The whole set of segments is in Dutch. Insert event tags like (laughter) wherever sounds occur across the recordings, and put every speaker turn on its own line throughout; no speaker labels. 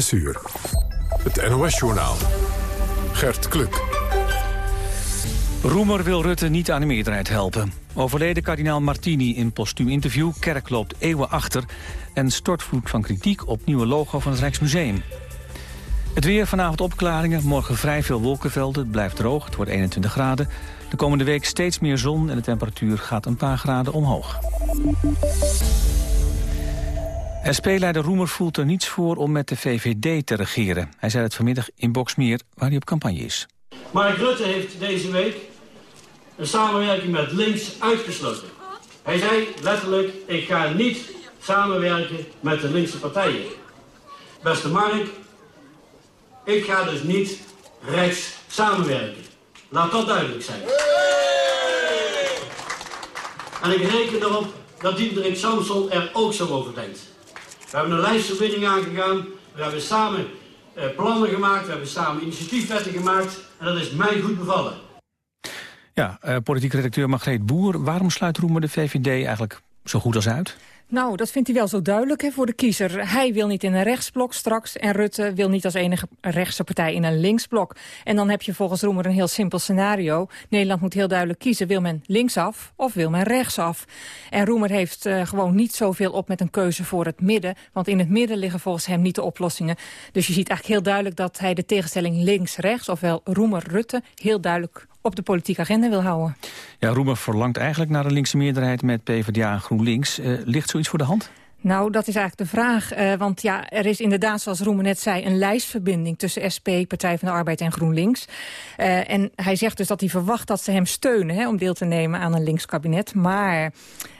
6 uur. Het NOS-journaal. Gert Kluk.
Roemer wil Rutte niet aan de meerderheid helpen. Overleden kardinaal Martini in postuum interview. Kerk loopt eeuwen achter. En stortvloed van kritiek op nieuwe logo van het Rijksmuseum. Het weer, vanavond opklaringen, morgen vrij veel wolkenvelden. Het blijft droog, het wordt 21 graden. De komende week steeds meer zon en de temperatuur gaat een paar graden omhoog. SP-leider Roemer voelt er niets voor om met de VVD te regeren. Hij zei het vanmiddag in Boksmeer, waar hij op campagne is.
Mark Rutte heeft deze week een samenwerking met links uitgesloten. Hij zei letterlijk, ik ga niet samenwerken met de linkse partijen. Beste Mark, ik ga dus niet rechts samenwerken. Laat dat duidelijk zijn. En ik reken erop dat Diederik Samson er ook zo over denkt. We hebben een lijstverbinding aangegaan. We hebben samen eh, plannen gemaakt. We hebben samen initiatiefwetten gemaakt. En dat is mij goed bevallen.
Ja, uh, politiek redacteur Margreet Boer. Waarom sluit Roemer de VVD eigenlijk zo goed als uit?
Nou, dat vindt hij wel zo duidelijk hè, voor de kiezer. Hij wil niet in een rechtsblok straks en Rutte wil niet als enige rechtse partij in een linksblok. En dan heb je volgens Roemer een heel simpel scenario. Nederland moet heel duidelijk kiezen, wil men linksaf of wil men rechtsaf? En Roemer heeft uh, gewoon niet zoveel op met een keuze voor het midden, want in het midden liggen volgens hem niet de oplossingen. Dus je ziet eigenlijk heel duidelijk dat hij de tegenstelling links-rechts, ofwel Roemer-Rutte, heel duidelijk op de politieke agenda wil houden.
Ja, Roemer verlangt eigenlijk naar een linkse meerderheid met PvdA en GroenLinks. Uh, ligt zoiets voor de hand?
Nou, dat is eigenlijk de vraag. Uh, want ja, er is inderdaad, zoals Roemer net zei... een lijstverbinding tussen SP, Partij van de Arbeid en GroenLinks. Uh, en hij zegt dus dat hij verwacht dat ze hem steunen... Hè, om deel te nemen aan een links kabinet. Maar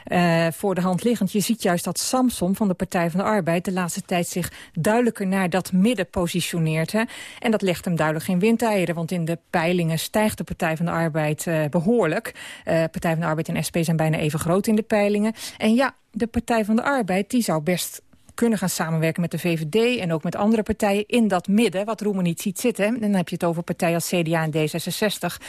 uh, voor de hand liggend, je ziet juist dat Samson van de Partij van de Arbeid... de laatste tijd zich duidelijker naar dat midden positioneert. Hè. En dat legt hem duidelijk geen windeieren. Want in de peilingen stijgt de Partij van de Arbeid behoorlijk. Partij van de Arbeid en SP zijn bijna even groot in de peilingen. En ja, de Partij van de Arbeid die zou best kunnen gaan samenwerken met de VVD... en ook met andere partijen in dat midden, wat Roemer niet ziet zitten. Dan heb je het over partijen als CDA en D66.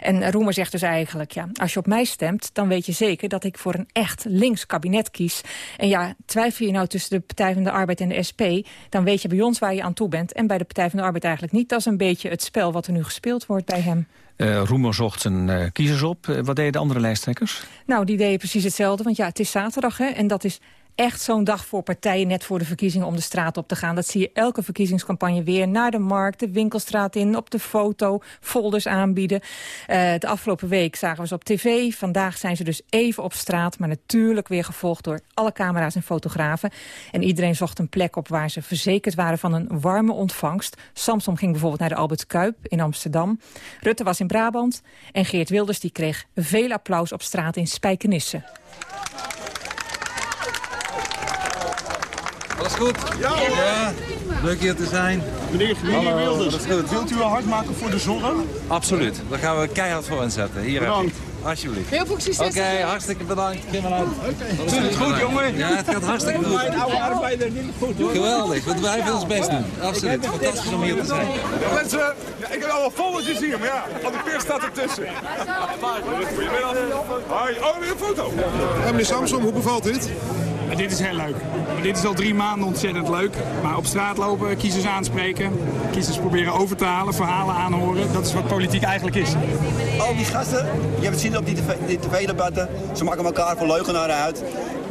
En Roemer zegt dus eigenlijk, ja, als je op mij stemt... dan weet je zeker dat ik voor een echt links kabinet kies. En ja, twijfel je nou tussen de Partij van de Arbeid en de SP... dan weet je bij ons waar je aan toe bent. En bij de Partij van de Arbeid eigenlijk niet. Dat is een beetje het spel wat er nu gespeeld wordt bij hem.
Uh, Roemer zocht zijn uh, kiezers op. Uh, wat deden de andere lijsttrekkers?
Nou, die deden precies hetzelfde. Want ja, het is zaterdag hè, en dat is echt zo'n dag voor partijen net voor de verkiezingen om de straat op te gaan. Dat zie je elke verkiezingscampagne weer. Naar de markt, de winkelstraat in, op de foto, folders aanbieden. Uh, de afgelopen week zagen we ze op tv. Vandaag zijn ze dus even op straat. Maar natuurlijk weer gevolgd door alle camera's en fotografen. En iedereen zocht een plek op waar ze verzekerd waren van een warme ontvangst. Samsom ging bijvoorbeeld naar de Albert Kuip in Amsterdam. Rutte was in Brabant. En Geert Wilders die kreeg veel applaus op straat in Spijkenisse.
Alles goed? Ja, ja. Leuk hier te zijn.
Meneer, meneer Wilders, dat is goed. wilt u wel hard maken voor de zorg?
Absoluut. Daar gaan we keihard voor inzetten. Hier
Bedankt.
Alsjeblieft.
Heel veel succes.
Oké, okay, hartstikke bedankt. Geen maar uit.
Okay. Doe het goed, jongen.
Ja, het gaat hartstikke goed.
Mijn oude arbeider niet goed, hoor.
Geweldig. Want wij willen ons best doen. Absoluut. Fantastisch om hier te zijn.
Mensen, ja, ik heb al wat volletjes hier, maar ja, al de peer staat ertussen. Goedemiddag. Hoi. Oh, weer een foto.
Ja, meneer Samsom, hoe bevalt dit?
Dit is heel leuk. Dit is al drie maanden ontzettend leuk. Maar op straat lopen, kiezers aanspreken, kiezers proberen over te halen, verhalen aanhoren. Dat is wat politiek eigenlijk is.
Al die gasten, je hebt het zien op die tv-debatten, ze maken elkaar voor leugenaren uit.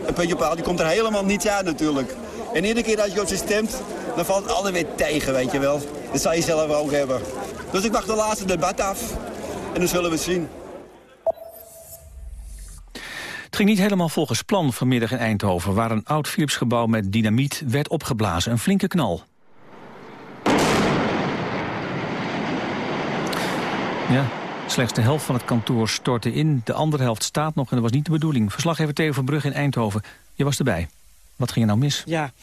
Een puntje op die komt er helemaal niets uit natuurlijk. En iedere keer als je op ze stemt, dan valt het altijd weer tegen, weet je wel. Dat zou je zelf ook hebben. Dus ik wacht de laatste debat af en dan zullen we zien.
Ging niet helemaal volgens plan vanmiddag in Eindhoven... waar een oud Philipsgebouw met dynamiet werd opgeblazen. Een flinke knal. Ja, slechts de helft van het kantoor stortte in. De andere helft staat nog en dat was niet de bedoeling. Verslaggever Theo van Brugge in Eindhoven. Je was erbij. Wat ging er nou mis?
Ja,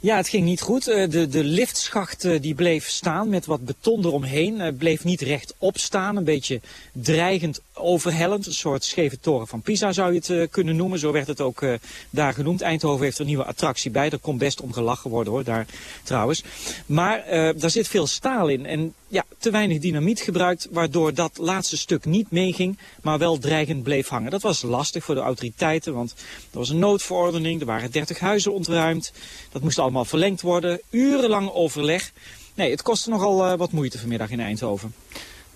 ja, het ging niet goed. De, de liftschacht die bleef staan met wat beton eromheen. Bleef niet rechtop staan. Een beetje dreigend overhellend. Een soort scheve toren van Pisa zou je het kunnen noemen. Zo werd het ook daar genoemd. Eindhoven heeft er een nieuwe attractie bij. Daar kon best om gelachen worden hoor, daar trouwens. Maar uh, daar zit veel staal in. En ja, te weinig dynamiet gebruikt, waardoor dat laatste stuk niet meeging, maar wel dreigend bleef hangen. Dat was lastig voor de autoriteiten, want er was een noodverordening, er waren 30 huizen ontruimd, dat moest allemaal verlengd worden, urenlang overleg. Nee, het kostte nogal wat moeite vanmiddag in Eindhoven.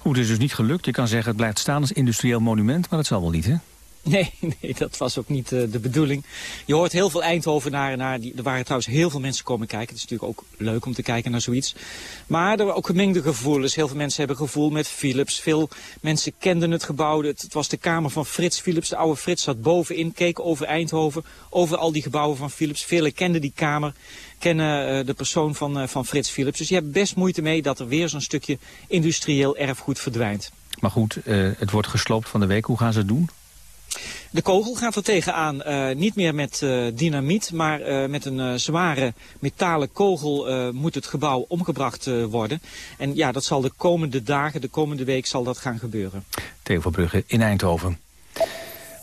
Goed, het is dus niet gelukt. Je kan zeggen het blijft staan als industrieel monument, maar dat zal wel niet, hè?
Nee, (laughs) nee, dat was ook niet uh, de bedoeling. Je hoort heel veel Eindhovenaren naar. Die, er waren trouwens heel veel mensen komen kijken. Het is natuurlijk ook leuk om te kijken naar zoiets. Maar er waren ook gemengde gevoelens. Heel veel mensen hebben gevoel met Philips. Veel mensen kenden het gebouw. Het, het was de kamer van Frits Philips. De oude Frits zat bovenin, keek over Eindhoven. Over al die gebouwen van Philips. Velen kenden die kamer. Kennen uh, de persoon van, uh, van Frits Philips. Dus je hebt best moeite mee dat er weer zo'n stukje industrieel erfgoed verdwijnt.
Maar goed, het wordt gesloopt van de week. Hoe gaan ze het doen?
De kogel gaat er tegenaan, uh, niet meer met uh, dynamiet, maar uh, met een zware metalen kogel moet het gebouw omgebracht worden. En ja, dat zal de komende dagen, de komende week zal dat gaan gebeuren.
Theo Verbrugge in Eindhoven.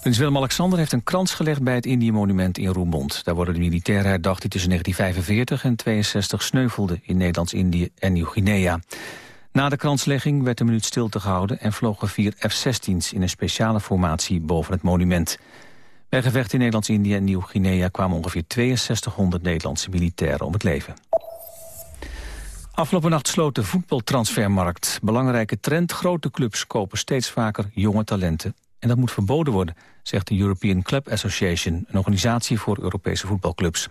Prins Willem-Alexander heeft een krans gelegd bij het Indië-monument in Roermond. Daar worden de militairen herdacht die tussen 1945 en 62 sneuvelden in Nederlands-Indië en Nieuw-Guinea. Na de kranslegging werd een minuut stilte gehouden... en vlogen vier F-16's in een speciale formatie boven het monument. Bij gevechten in Nederlands-Indië en Nieuw-Guinea... kwamen ongeveer 6200 Nederlandse militairen om het leven. Afgelopen nacht sloot de voetbaltransfermarkt. Belangrijke trend, grote clubs kopen steeds vaker jonge talenten. En dat moet verboden worden, zegt de European Club Association... een organisatie voor Europese voetbalclubs.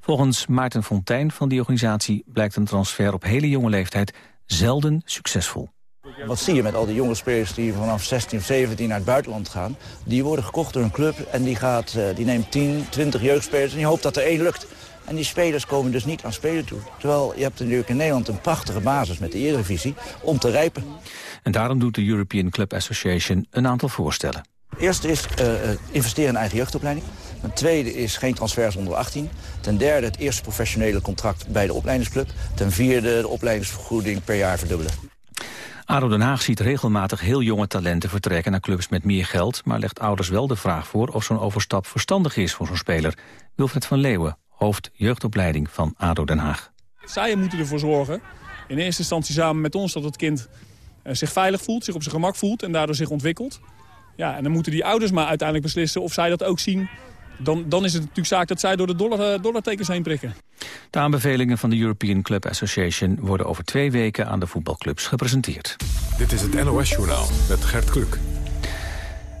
Volgens Maarten Fontijn van die organisatie blijkt een transfer op hele jonge leeftijd zelden succesvol.
Wat zie je met al die jonge spelers die vanaf 16 of 17 naar het buitenland gaan? Die worden gekocht door een club en die, gaat, eh, die neemt 10, 20 jeugdspelers en die hoopt dat er één lukt. En die spelers komen dus niet aan spelen toe. Terwijl je hebt natuurlijk in Nederland een prachtige basis met de Eredivisie om te rijpen.
En daarom doet de European Club Association een aantal voorstellen.
Eerst is uh, investeren in eigen jeugdopleiding. Ten tweede is geen transfers onder 18. Ten derde het eerste professionele contract bij de opleidingsclub. Ten vierde de opleidingsvergoeding per jaar verdubbelen.
ADO Den Haag ziet regelmatig heel jonge talenten vertrekken naar clubs met meer geld, maar legt ouders wel de vraag voor of zo'n overstap verstandig is voor zo'n speler. Wilfred van Leeuwen, hoofd jeugdopleiding van ADO Den Haag.
Zij moeten ervoor zorgen, in eerste instantie samen met ons, dat het kind eh, zich veilig voelt, zich op zijn gemak voelt en daardoor zich ontwikkelt. Ja, en dan moeten die ouders maar uiteindelijk beslissen of zij dat ook zien dan, dan is het natuurlijk zaak dat zij door de dollar, uh, dollartekens heen prikken.
De aanbevelingen van de European Club Association worden over twee weken aan de voetbalclubs gepresenteerd.
Dit is het NOS Journaal met Gert Kluk.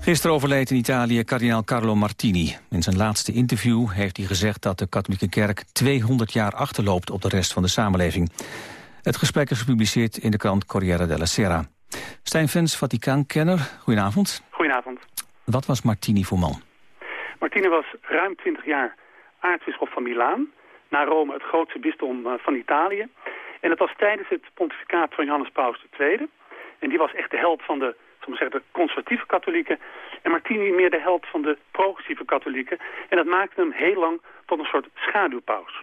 Gisteren overleed in Italië kardinaal Carlo Martini. In zijn laatste interview heeft hij gezegd dat de katholieke kerk 200 jaar achterloopt op de rest van de samenleving. Het gesprek is gepubliceerd in de krant Corriere della Sera. Stijn Vens, Vaticaan-kenner, goedenavond. Wat was Martini voor man?
Martine was ruim 20 jaar aartsbisschop van Milaan. Na Rome het grootste bisdom eh, van Italië. En dat was tijdens het pontificaat van Johannes Paus II. En die was echt de held van de, zeggen, de conservatieve katholieken. En Martini meer de held van de progressieve katholieken. En dat maakte hem heel lang tot een soort schaduwpaus.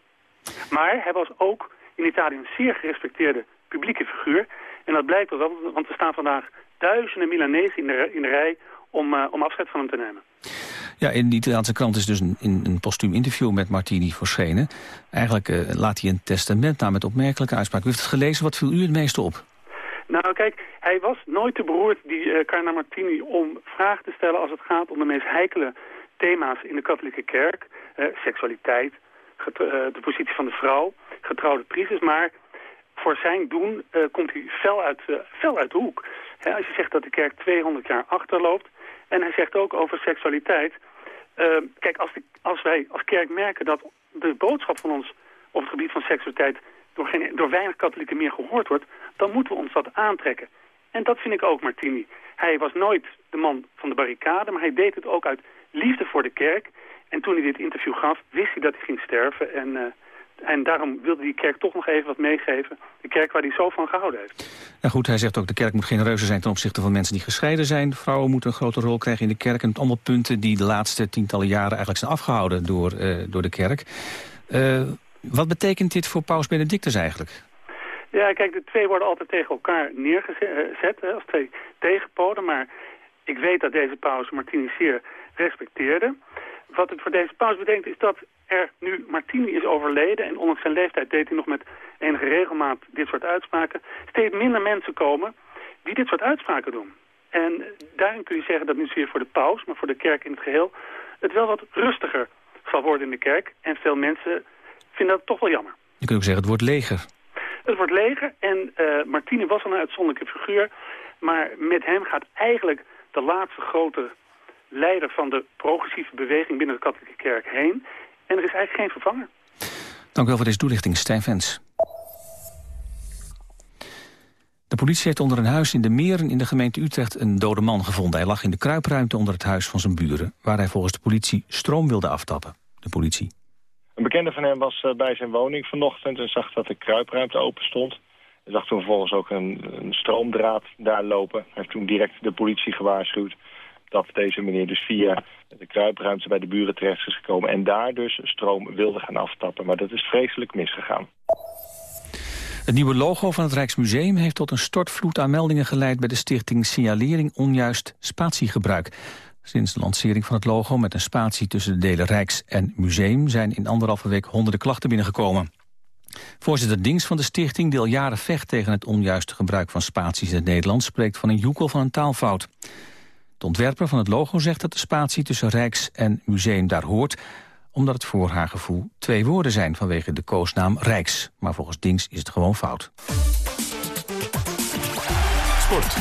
Maar hij was ook in Italië een zeer gerespecteerde publieke figuur. En dat blijkt wel, want er staan vandaag duizenden Milanezen in de, in de rij om, uh, om afscheid van hem te nemen.
Ja, in de Italiaanse krant is dus een, een postuum interview met Martini verschenen. Eigenlijk uh, laat hij een testament na met opmerkelijke uitspraak. U heeft het gelezen, wat viel u het meeste op?
Nou kijk, hij was nooit te beroerd, die uh, Carna Martini, om vragen te stellen als het gaat om de meest heikele thema's in de katholieke kerk. Uh, seksualiteit, de positie van de vrouw, getrouwde priesters. Maar voor zijn doen komt hij fel uit, fel uit de hoek. als je zegt dat de kerk 200 jaar achterloopt, en hij zegt ook over seksualiteit... Uh, kijk, als, als wij als kerk merken dat de boodschap van ons op het gebied van seksualiteit... door, geen, door weinig katholieken meer gehoord wordt... dan moeten we ons dat aantrekken. En dat vind ik ook Martini. Hij was nooit de man van de barricade, maar hij deed het ook uit liefde voor de kerk. En toen hij dit interview gaf, wist hij dat hij ging sterven... en uh, en daarom wilde die kerk toch nog even wat meegeven. De kerk waar hij zo van gehouden heeft.
Ja goed, hij zegt ook de kerk moet genereuzer zijn ten opzichte van mensen die gescheiden zijn. Vrouwen moeten een grote rol krijgen in de kerk. En het allemaal punten die de laatste tientallen jaren eigenlijk zijn afgehouden door, uh, door de kerk. Uh, wat betekent dit voor paus Benedictus eigenlijk?
Ja, kijk, de twee worden altijd tegen elkaar neergezet hè, als twee tegenpolen. Maar ik weet dat deze paus Martini zeer respecteerde. Wat het voor deze paus betekent is dat er nu Martini is overleden... en ondanks zijn leeftijd deed hij nog met enige regelmaat dit soort uitspraken... steeds minder mensen komen die dit soort uitspraken doen. En daarin kun je zeggen dat niet zozeer voor de paus, maar voor de kerk in het geheel... het wel wat rustiger zal worden in de kerk. En veel mensen vinden dat toch wel jammer.
Je kunt ook zeggen, het wordt leger.
Het wordt leger en uh, Martini was al een uitzonderlijke figuur. Maar met hem gaat eigenlijk de laatste grote leider van de progressieve beweging binnen de katholieke kerk heen. En er is eigenlijk geen vervanger.
Dank u wel voor deze toelichting, Stijn Vens. De politie heeft onder een huis in de Meren in de gemeente Utrecht een dode man gevonden. Hij lag in de kruipruimte onder het huis van zijn buren, waar hij volgens de politie stroom wilde aftappen. De politie.
Een bekende van hem was eh, bij zijn woning vanochtend en zag dat de kruipruimte open stond. Hij zag toen vervolgens ook een, een stroomdraad daar lopen. Hij heeft toen direct de politie gewaarschuwd dat deze meneer dus via de kruipruimte bij de buren terecht is gekomen... en daar dus stroom wilde gaan aftappen. Maar dat is vreselijk misgegaan.
Het nieuwe logo van het Rijksmuseum heeft tot een stortvloed aan meldingen geleid bij de stichting Signalering Onjuist Spatiegebruik. Sinds de lancering van het logo met een spatie tussen de delen Rijks en Museum zijn in anderhalve week honderden klachten binnengekomen. Voorzitter Dings van de stichting, die al jaren vecht tegen het onjuiste gebruik van spaties in het Nederlands, spreekt van een joekel van een taalfout. De ontwerper van het logo zegt dat de spatie tussen Rijks en Museum daar hoort, omdat het voor haar gevoel twee woorden zijn vanwege de koosnaam Rijks. Maar volgens Dings is het gewoon fout.
Sport.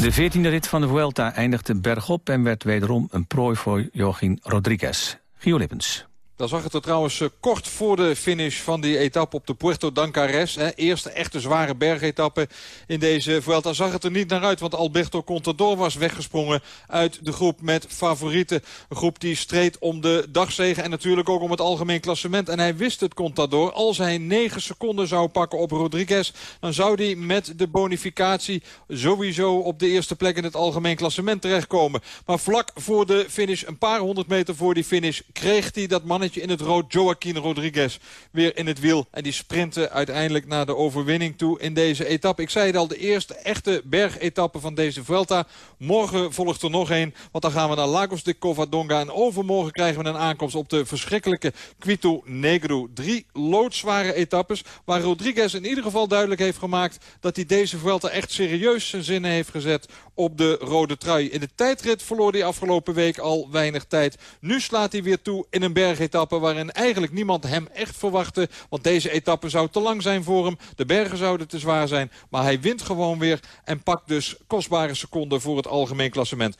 De 14e rit van de Vuelta eindigde bergop en werd wederom een prooi voor Joachim Rodriguez. Gio Lippens.
Dan zag het er trouwens eh, kort voor de finish van die etappe op de Puerto Dancares. Hè, eerste echte zware bergetappe in deze Vuelta. Zag het er niet naar uit, want Alberto Contador was weggesprongen uit de groep met favorieten. Een groep die streed om de dagzegen en natuurlijk ook om het algemeen klassement. En hij wist het, Contador. Als hij 9 seconden zou pakken op Rodriguez... dan zou hij met de bonificatie sowieso op de eerste plek in het algemeen klassement terechtkomen. Maar vlak voor de finish, een paar honderd meter voor die finish... kreeg hij dat mannetje in het rood, Joaquin Rodriguez, weer in het wiel. En die sprinten uiteindelijk naar de overwinning toe in deze etappe. Ik zei het al, de eerste echte bergetappe van deze Vuelta. Morgen volgt er nog één, want dan gaan we naar Lagos de Covadonga. En overmorgen krijgen we een aankomst op de verschrikkelijke Quito Negro. Drie loodzware etappes waar Rodriguez in ieder geval duidelijk heeft gemaakt... dat hij deze Vuelta echt serieus zijn zinnen heeft gezet op de rode trui. In de tijdrit verloor hij afgelopen week al weinig tijd. Nu slaat hij weer toe in een bergetappe waarin eigenlijk niemand hem echt verwachtte. Want deze etappe zou te lang zijn voor hem. De bergen zouden te zwaar zijn. Maar hij wint gewoon weer en pakt dus kostbare seconden voor het algemeen klassement.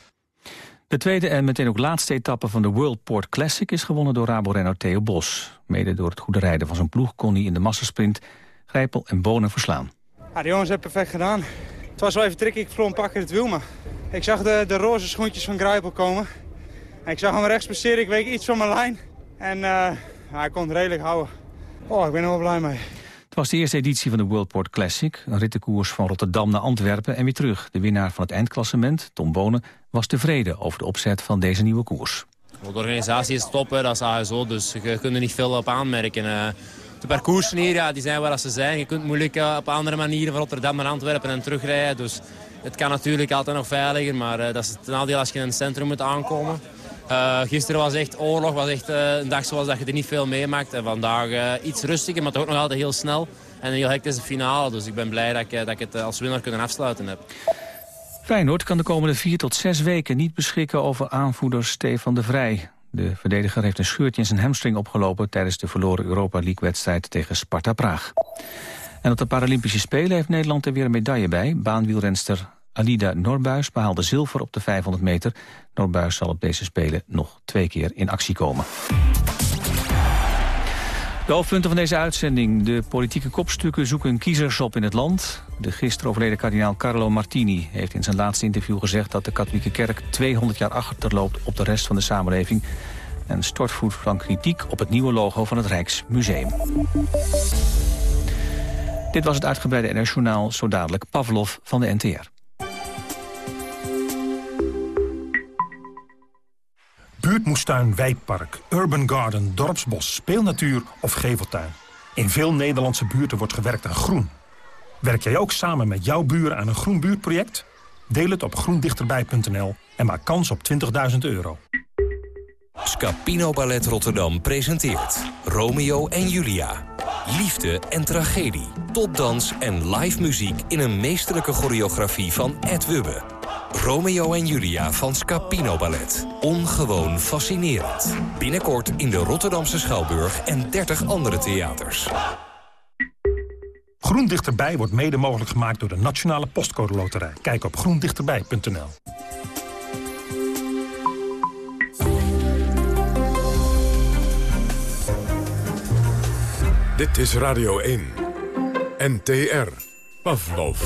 De tweede en meteen ook laatste etappe van de World Port Classic... is gewonnen door Rabo-renner Theo Bos. Mede door het goede rijden van zijn ploeg kon hij in de massasprint... Grijpel en Bonen verslaan.
Ja, de jongens hebben perfect gedaan. Het was wel even tricky, ik verloor een pak in het wiel, maar... Ik zag de, de roze schoentjes van Grijpel komen. En ik zag hem rechts passeren, ik week iets van mijn lijn. En uh, hij kon het redelijk houden. Oh, ik ben er wel blij mee.
Het was de eerste editie van de Worldport Classic. Een rittenkoers van Rotterdam naar Antwerpen en weer terug. De winnaar van het eindklassement, Tom Bonen, was tevreden over de opzet van deze nieuwe koers.
De organisatie is top, hè, dat is ASO, dus je kunt er niet veel op aanmerken. Uh, de parcoursen hier, ja, die zijn waar ze zijn. Je kunt moeilijk uh, op andere manieren van Rotterdam naar Antwerpen en terugrijden. Dus het kan natuurlijk altijd nog veiliger, maar dat is het nadeel als je in een centrum moet aankomen. Uh, gisteren was echt oorlog, was echt uh, een dag zoals dat je er niet veel meemaakt. En vandaag uh, iets rustiger, maar toch nog altijd heel snel. En een heel hectische finale, dus ik ben blij dat ik, dat ik het als winnaar kunnen afsluiten heb.
Feyenoord kan de komende vier tot zes weken niet beschikken over aanvoerder Stefan de Vrij. De verdediger heeft een scheurtje in zijn hamstring opgelopen... tijdens de verloren Europa League-wedstrijd tegen Sparta Praag. En op de Paralympische Spelen heeft Nederland er weer een medaille bij. Baanwielrenster Alida Norbuis behaalde zilver op de 500 meter. Norbuis zal op deze Spelen nog twee keer in actie komen. De hoofdpunten van deze uitzending. De politieke kopstukken zoeken kiezers op in het land. De gisteren overleden kardinaal Carlo Martini heeft in zijn laatste interview gezegd... dat de katholieke kerk 200 jaar achterloopt op de rest van de samenleving. En stortvoet van kritiek op het nieuwe logo van het Rijksmuseum. Dit was het uitgebreide NR-journaal, zo dadelijk Pavlov van de NTR.
Buurtmoestuin, wijkpark, urban garden, dorpsbos, speelnatuur of geveltuin. In veel Nederlandse buurten wordt gewerkt aan groen. Werk jij ook samen met jouw buren aan een groen buurtproject? Deel het op groendichterbij.nl en maak kans op 20.000 euro.
Scapino Ballet Rotterdam presenteert Romeo en Julia. Liefde en tragedie, topdans en live muziek in een meesterlijke choreografie van Ed Wubbe. Romeo en Julia van Scapino Ballet. Ongewoon fascinerend. Binnenkort in de Rotterdamse Schouwburg en 30 andere theaters.
Groen Dichterbij wordt mede mogelijk gemaakt door de Nationale Postcode Loterij. Kijk op groendichterbij.nl.
Dit is Radio 1. NTR. Pavlov.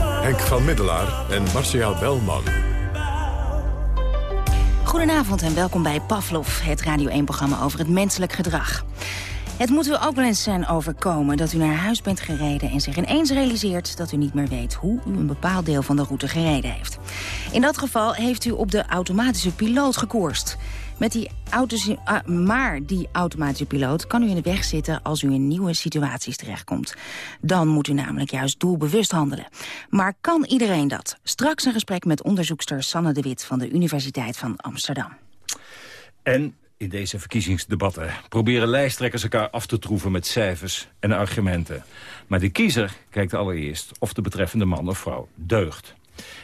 Henk van Middelaar en Marcia Belman.
Goedenavond en welkom bij Pavlov, het Radio 1-programma over het menselijk gedrag. Het moet u ook wel eens zijn overkomen dat u naar huis bent gereden... en zich ineens realiseert dat u niet meer weet hoe u een bepaald deel van de route gereden heeft. In dat geval heeft u op de automatische piloot gekoerst. Met die auto's, ah, maar die automatische piloot kan u in de weg zitten als u in nieuwe situaties terechtkomt. Dan moet u namelijk juist doelbewust handelen. Maar kan iedereen dat? Straks een gesprek met onderzoekster Sanne de Wit van de Universiteit van Amsterdam.
En in deze verkiezingsdebatten proberen lijsttrekkers elkaar af te troeven met cijfers en argumenten. Maar de kiezer kijkt allereerst of de betreffende man of vrouw deugt.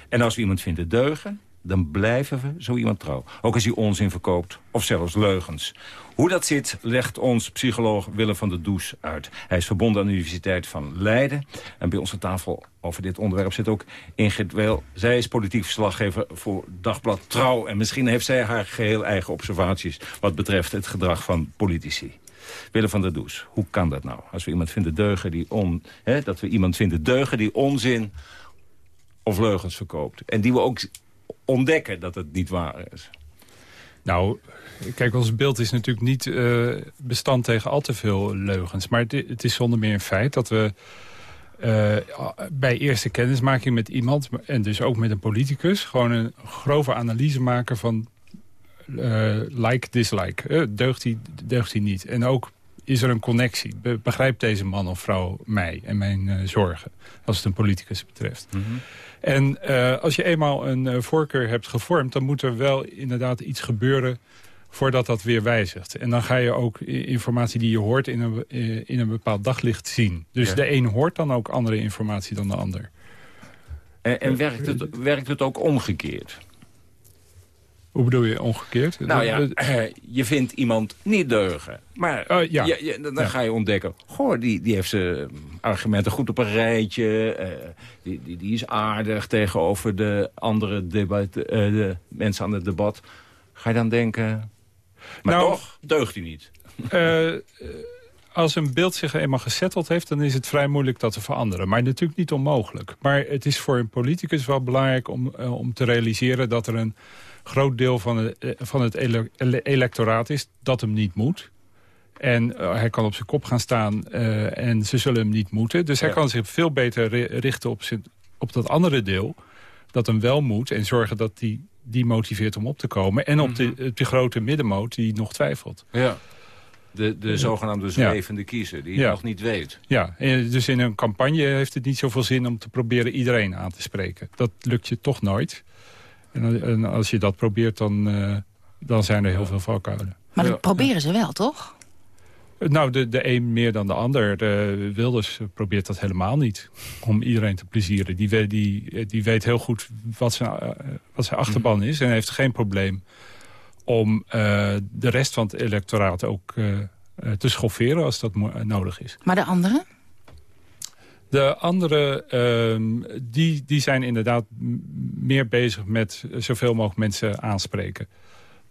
En als we iemand vinden deugen, dan blijven we zo iemand trouw. Ook als hij onzin verkoopt of zelfs leugens. Hoe dat zit, legt ons psycholoog Willem van der Does uit. Hij is verbonden aan de Universiteit van Leiden. En bij aan tafel over dit onderwerp zit ook Ingrid. Zij is politiek verslaggever voor Dagblad Trouw. En misschien heeft zij haar geheel eigen observaties... wat betreft het gedrag van politici. Willem van der Does, hoe kan dat nou? Als we iemand vinden deugen die on, hè, dat we iemand vinden deugen die onzin of leugens verkoopt. En die we ook ontdekken dat het niet waar is.
Nou, kijk, ons beeld is natuurlijk niet uh, bestand tegen al te veel leugens. Maar het, het is zonder meer een feit dat we uh, bij eerste kennismaking met iemand... en dus ook met een politicus... gewoon een grove analyse maken van uh, like, dislike. deugt hij, deugt hij niet. En ook is er een connectie. begrijpt deze man of vrouw mij en mijn zorgen... als het een politicus betreft. Mm -hmm. En uh, als je eenmaal een uh, voorkeur hebt gevormd... dan moet er wel inderdaad iets gebeuren voordat dat weer wijzigt. En dan ga je ook informatie die je hoort in een, in een bepaald daglicht zien. Dus ja. de een hoort dan ook andere informatie dan de ander.
En, en werkt, het, werkt het ook omgekeerd?
Hoe bedoel je omgekeerd?
Nou ja, je vindt iemand niet deugen. Maar uh, ja. je, je, dan ja. ga je ontdekken... goh, die, die heeft zijn argumenten goed op een rijtje. Uh, die, die, die is aardig tegenover de andere debat, uh, de mensen aan het debat. Ga je dan denken... Maar nou, toch deugt hij niet.
als een beeld zich eenmaal gesetteld heeft... dan is het vrij moeilijk dat te veranderen. Maar natuurlijk niet onmogelijk. Maar het is voor een politicus wel belangrijk om, om te realiseren... dat er een groot deel van het, van het ele electoraat is dat hem niet moet. En uh, hij kan op zijn kop gaan staan uh, en ze zullen hem niet moeten. Dus hij ja. kan zich veel beter richten op, zijn, op dat andere deel... dat hem wel moet en zorgen dat die, die motiveert om op te komen. En op de, de grote middenmoot die nog twijfelt.
Ja. De, de zogenaamde zwevende ja. kiezer, die ja. nog niet weet.
Ja, dus in een campagne heeft het niet zoveel zin om te proberen iedereen aan te spreken. Dat lukt je toch nooit. En, en als je dat probeert, dan, uh, dan zijn er heel veel valkuilen.
Maar dat proberen ze wel, toch?
Nou, de, de een meer dan de ander. De Wilders probeert dat helemaal niet. Om iedereen te plezieren. Die, weet, die, die weet heel goed wat zijn, wat zijn achterban is. En heeft geen probleem om uh, de rest van het electoraat ook uh, te schofferen als dat nodig is.
Maar de anderen?
De anderen uh, die, die zijn inderdaad meer bezig met zoveel mogelijk mensen aanspreken.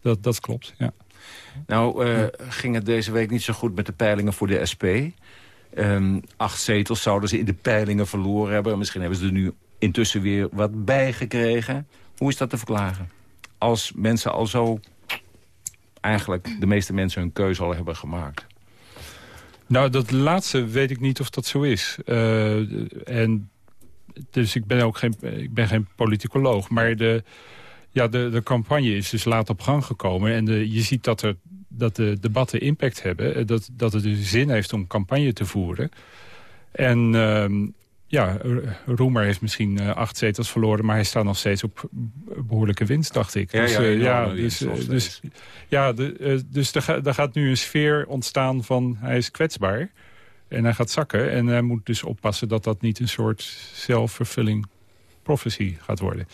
Dat, dat klopt, ja.
Nou, uh, ging het deze week niet zo goed met de peilingen voor de SP. Um, acht zetels zouden ze in de peilingen verloren hebben. Misschien hebben ze er nu intussen weer wat bij gekregen. Hoe is dat te verklaren? Als mensen al zo... eigenlijk de meeste mensen hun keuze al hebben gemaakt.
Nou, dat laatste weet ik niet of dat zo is. Uh, en dus ik ben ook geen, ik ben geen politicoloog. Maar de, ja, de, de campagne is dus laat op gang gekomen. En de, je ziet dat, er, dat de debatten impact hebben. Dat, dat het dus zin heeft om campagne te voeren. En uh, ja, Roemer heeft misschien uh, acht zetels verloren... maar hij staat nog steeds op behoorlijke winst, dacht ik.
Ja,
dus,
ja,
uh, ja,
dus,
dus, dus, ja de, dus er, er, gaat nu een sfeer ontstaan van hij is kwetsbaar. En hij gaat zakken. En hij moet dus oppassen dat dat niet een soort self-fulfilling prophecy gaat worden.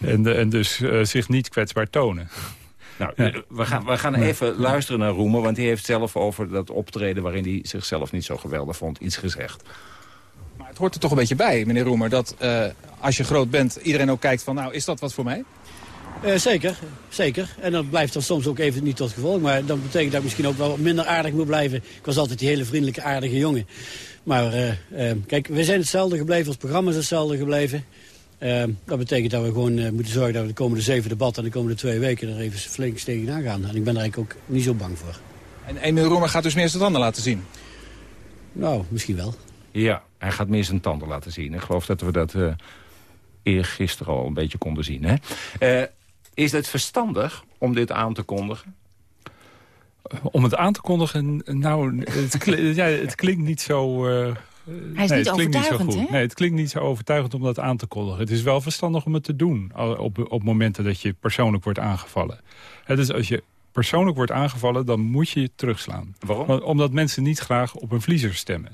En, en dus zich niet kwetsbaar tonen.
Nou, ja. we gaan, we gaan even luisteren naar Roemer... want hij heeft zelf over dat optreden... waarin hij zichzelf niet zo geweldig vond, iets gezegd.
Het hoort er toch een beetje bij, meneer Roemer... dat uh, als je groot bent, iedereen ook kijkt van... nou, is dat wat voor mij?
Uh, zeker, zeker. En dat blijft dan soms ook even niet tot gevolg. Maar dat betekent dat ik misschien ook wel minder aardig moet blijven. Ik was altijd die hele vriendelijke, aardige jongen. Maar uh, uh, kijk, we zijn hetzelfde gebleven, ons programma is hetzelfde gebleven. Dat betekent dat we gewoon moeten zorgen dat we de komende zeven debatten... en de komende twee weken er even flink tegenaan gaan. En ik ben er eigenlijk ook niet zo bang voor.
En Emil Roemer gaat dus meer tanden laten zien?
Nou, misschien wel.
Ja, hij gaat meer zijn tanden laten zien. Ik geloof dat we dat uh, eergisteren al een beetje konden zien. Hè? is het verstandig om dit aan te kondigen?
Om het aan te kondigen? Nou, het, klinkt, (laughs) ja, het klinkt niet zo...
Hij is
nee,
niet
het klinkt niet zo goed.
hè?
Nee, het klinkt niet zo overtuigend om dat aan te kondigen. Het is wel verstandig om het te doen op, op momenten dat je persoonlijk wordt aangevallen. He, dus als je persoonlijk wordt aangevallen, dan moet je je terugslaan.
Waarom?
Want, omdat mensen niet graag op een verliezer stemmen.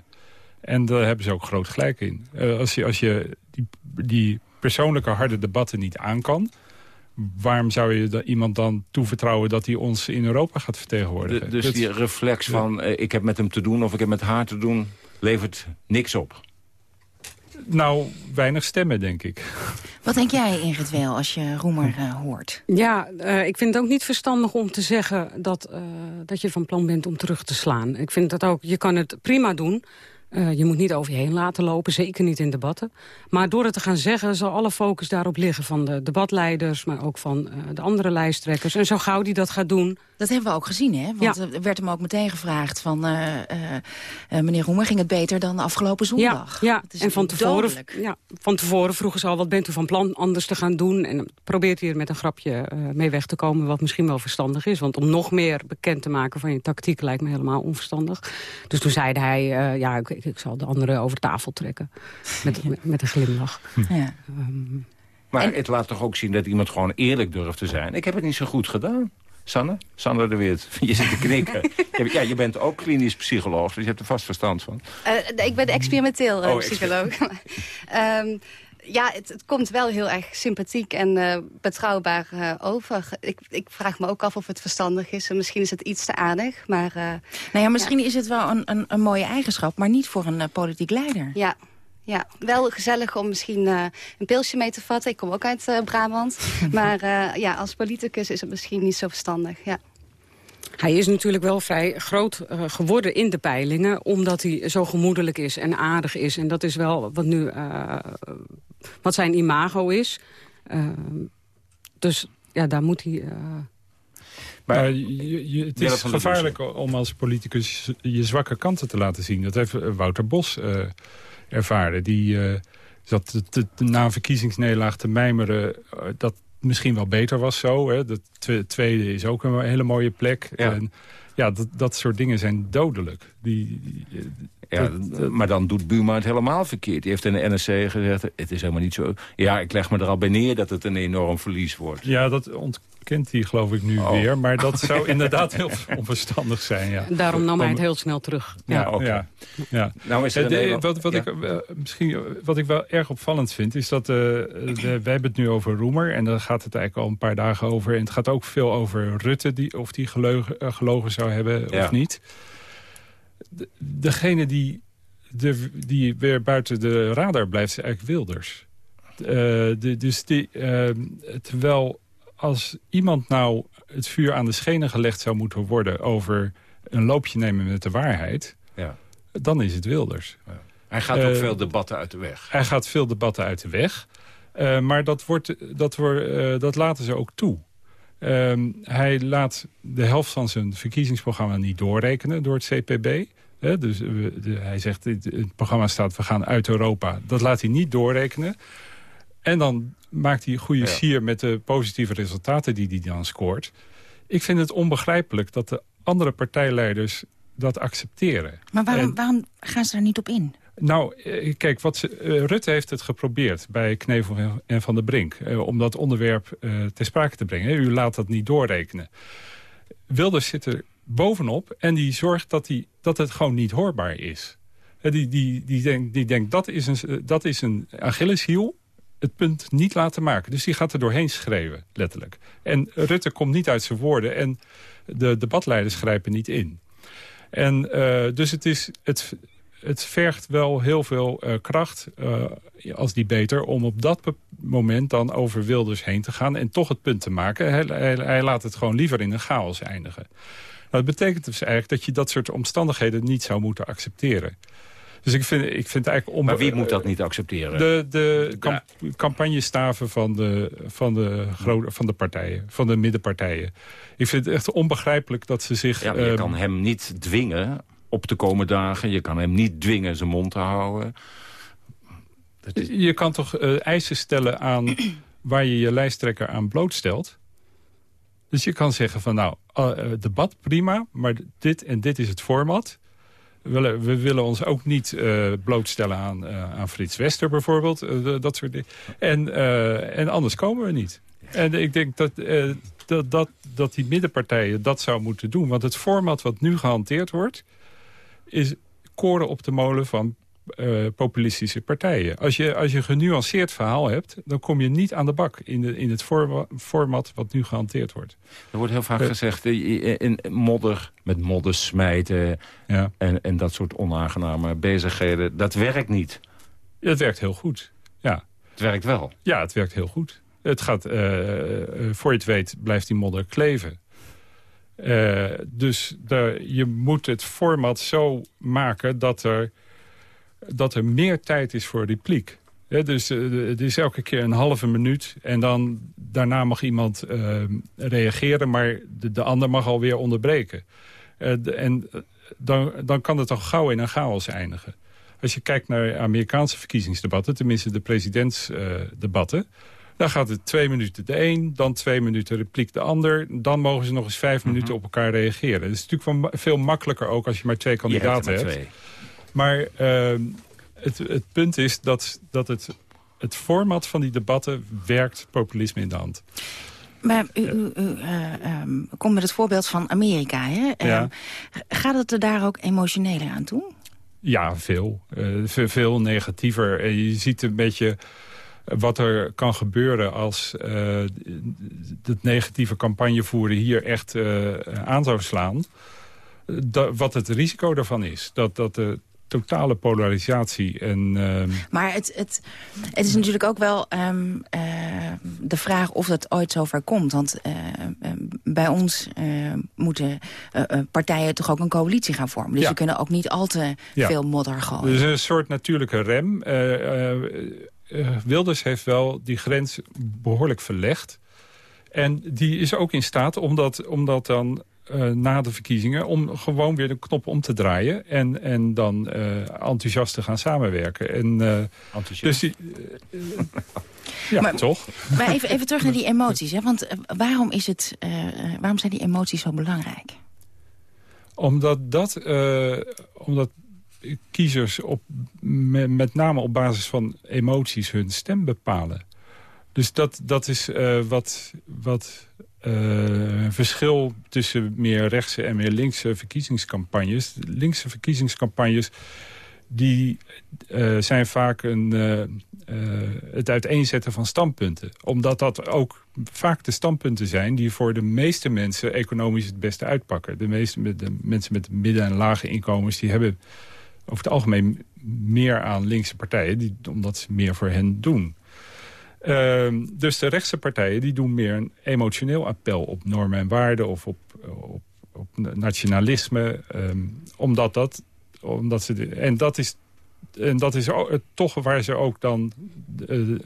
En daar hebben ze ook groot gelijk in. Uh, als je, als je die, die persoonlijke harde debatten niet aan kan waarom zou je iemand dan toevertrouwen dat hij ons in Europa gaat vertegenwoordigen?
De, dus dat, die reflex van uh, ik heb met hem te doen of ik heb met haar te doen... levert niks op?
Nou, weinig stemmen, denk ik.
Wat denk jij, Ingrid Wel, als je Roemer uh, hoort?
Ja, uh, ik vind het ook niet verstandig om te zeggen dat, uh, dat je van plan bent om terug te slaan. Ik vind dat ook, je kan het prima doen... Uh, je moet niet over je heen laten lopen, zeker niet in debatten. Maar door het te gaan zeggen zal alle focus daarop liggen... van de debatleiders, maar ook van uh, de andere lijsttrekkers. En zo gauw die dat gaat doen...
Dat hebben we ook gezien, hè? Want ja. er werd hem ook meteen gevraagd van... Uh, meneer Roemer, ging het beter dan afgelopen zondag?
Ja, ja. en van tevoren, ja, van tevoren vroegen ze al... wat bent u van plan anders te gaan doen? En probeert hij er met een grapje mee weg te komen... wat misschien wel verstandig is. Want om nog meer bekend te maken van je tactiek... lijkt me helemaal onverstandig. Dus toen zei hij... ja, ik, ik zal de anderen over tafel trekken. Met, (laughs) met, met een glimlach.
Ja.
Um,
maar en... het laat toch ook zien dat iemand gewoon eerlijk durft te zijn. Ik heb het niet zo goed gedaan. Sanne? Sanne de Weert. (laughs) Je zit te knikken. ja, je bent ook klinisch psycholoog, dus je hebt er vast verstand van.
Uh, ik ben experimenteel uh,
Oh,
psycholoog. um, (laughs) ja, het, het, komt wel heel erg sympathiek en uh, betrouwbaar uh, over. Ik, ik, vraag me ook af of het verstandig is. En misschien is het iets te aardig, maar... Uh,
nou ja, misschien ja. is het wel een, een, een, mooie eigenschap, maar niet voor een politiek leider.
Ja, ja, wel gezellig om misschien uh, een pilsje mee te vatten. Ik kom ook uit uh, Brabant. (laughs) maar uh, ja, als politicus is het misschien niet zo verstandig. Ja.
Hij is natuurlijk wel vrij groot uh, geworden in de peilingen... omdat hij zo gemoedelijk is en aardig is. En dat is wel wat nu uh, wat zijn imago is. Uh, dus ja, daar moet hij...
Maar je, je, het is gevaarlijk om als politicus je zwakke kanten te laten zien. Dat heeft Wouter Bos ervaren. Die zat te, te, na een verkiezingsnederlaag te mijmeren... dat misschien wel beter was zo. Hè. De tweede is ook een hele mooie plek.
Ja,
en, ja dat, dat soort dingen zijn dodelijk. Die,
ja, dat, maar dan doet Buma het helemaal verkeerd. Die heeft in de NSC gezegd, het is helemaal niet zo... Ja, ik leg me er al bij neer dat het een enorm verlies wordt.
Ja, dat ontkent hij geloof ik nu oh. weer. Maar dat (laughs) zou inderdaad heel onverstandig zijn, ja.
Daarom nam hij het heel snel terug.
Ja, ja. Okay. ja, ja.
Nou is er
de, wat, wat, ik, uh, misschien, wat ik wel erg opvallend vind, is dat... Uh, de, we hebben het nu over Roemer en daar gaat het eigenlijk al een paar dagen over. En het gaat ook veel over Rutte, die, of die gelogen, uh, gelogen zou hebben of niet. De, degene die, de, die weer buiten de radar blijft, is eigenlijk Wilders. De, dus die, terwijl als iemand nou het vuur aan de schenen gelegd zou moeten worden... over een loopje nemen met de waarheid,
ja.
dan is het Wilders.
Ja. Hij gaat ook uh, veel debatten uit de weg.
Hij gaat veel debatten uit de weg. Uh, maar dat, wordt, dat, wordt, dat laten ze ook toe. Um, hij laat de helft van zijn verkiezingsprogramma niet doorrekenen door het CPB. He, dus de, hij zegt, het programma staat, we gaan uit Europa. Dat laat hij niet doorrekenen. En dan maakt hij goede ja. sier met de positieve resultaten die hij dan scoort. Ik vind het onbegrijpelijk dat de andere partijleiders dat accepteren.
Maar waarom,
en,
waarom gaan ze daar niet op in?
Nou, eh, kijk, wat eh, Rutte heeft het geprobeerd bij Knevel en Van der Brink... Eh, om dat onderwerp ter sprake te brengen. U laat dat niet doorrekenen. Wilders zit er bovenop en die zorgt dat, die, dat het gewoon niet hoorbaar is. die, die, die, denkt, die denkt, dat is een, dat is een Achilleshiel het punt niet laten maken. Dus die gaat er doorheen schreeuwen, letterlijk. En Rutte komt niet uit zijn woorden en de debatleiders grijpen niet in. En dus het, is, het, het vergt wel heel veel uh, kracht, uh, als die beter... om op dat moment dan over Wilders heen te gaan... en toch het punt te maken. Hij, hij, hij laat het gewoon liever in een chaos eindigen. Nou, dat betekent dus eigenlijk dat je dat soort omstandigheden niet zou moeten accepteren. Dus ik vind, ik vind eigenlijk...
Maar wie moet dat niet accepteren?
De, de camp campagnestaven van de, van, de grote, van de partijen, van de middenpartijen. Ik vind het echt onbegrijpelijk dat ze zich...
Ja, je um, kan hem niet dwingen op te komen dagen. Je kan hem niet dwingen zijn mond te houden.
Je kan toch uh, eisen stellen aan (clears throat) waar je je lijsttrekker aan blootstelt. Dus je kan zeggen van nou, uh, debat prima, maar dit en dit is het format. We willen, ons ook niet blootstellen aan, aan Frits Wester bijvoorbeeld. dat soort dingen. En, en anders komen we niet. En ik denk dat, dat, dat, dat die middenpartijen dat zou moeten doen. Want het format wat nu gehanteerd wordt is koren op de molen van uh, populistische partijen. Als je, als je een genuanceerd verhaal hebt... dan kom je niet aan de bak in, de, in het format wat nu gehanteerd wordt.
Er wordt heel vaak uh, gezegd, in modder, met modder smijten... Ja. En, en dat soort onaangename bezigheden, dat werkt niet.
Het werkt heel goed, ja.
Het werkt wel?
Ja, het werkt heel goed. Het gaat, uh, voor je het weet, blijft die modder kleven. Uh, dus je moet het format zo maken dat er, dat er meer tijd is voor repliek. Dus uh, het is elke keer een halve minuut en dan daarna mag iemand uh, reageren... maar de, de, ander mag alweer onderbreken. De, en dan, dan kan het toch gauw in een chaos eindigen. Als je kijkt naar Amerikaanse verkiezingsdebatten, tenminste de presidentsdebatten... Dan gaat het twee minuten de een, dan twee minuten repliek de ander. Dan mogen ze nog eens vijf
Mhm.
minuten op elkaar reageren. Dat is natuurlijk van, veel makkelijker ook als je maar twee kandidaten
hebt.
hebt. Maar uh, het, het punt is dat, dat het, het format van die debatten werkt populisme in de hand.
Maar u, u, u uh, um, komt met het voorbeeld van Amerika. Hè?
Ja.
Um, gaat het er daar ook emotioneler aan toe?
Ja, veel. Uh, veel, veel negatiever. En je ziet een beetje wat er kan gebeuren als het negatieve campagnevoeren hier echt uh, aan zou slaan. Da wat het risico daarvan is. Dat, dat de totale polarisatie en... Uh...
Maar het, het, het is natuurlijk ook wel um, uh, de vraag of dat ooit zover komt. Want uh, bij ons moeten partijen toch ook een coalitie gaan vormen. Dus
ja.
ze kunnen ook niet al te
ja.
veel modder gooien.
Dus een soort natuurlijke rem. Uh, Wilders heeft wel die grens behoorlijk verlegd. En die is ook in staat om dat, om dat dan uh, na de verkiezingen... om gewoon weer de knop om te draaien en, en dan uh, enthousiast te gaan samenwerken. En,
enthousiast?
Dus die, ja,
maar,
toch?
Maar even, even terug naar die (laughs) emoties. Hè? Want waarom, is het, waarom zijn die emoties zo belangrijk?
Omdat dat... omdat kiezers op, met name op basis van emoties hun stem bepalen. Dus dat, dat is uh, wat, wat een verschil tussen meer rechtse en meer linkse verkiezingscampagnes. Linkse verkiezingscampagnes die uh, zijn vaak een, het uiteenzetten van standpunten. Omdat dat ook vaak de standpunten zijn die voor de meeste mensen economisch het beste uitpakken. De meeste de mensen met midden- en lage inkomens die hebben over het algemeen meer aan linkse partijen... Die, omdat ze meer voor hen doen. Uh, dus de rechtse partijen die doen meer een emotioneel appel... op normen en waarden of op, op, op nationalisme. Um, omdat dat... Omdat ze de, en dat is, en dat is toch waar ze ook dan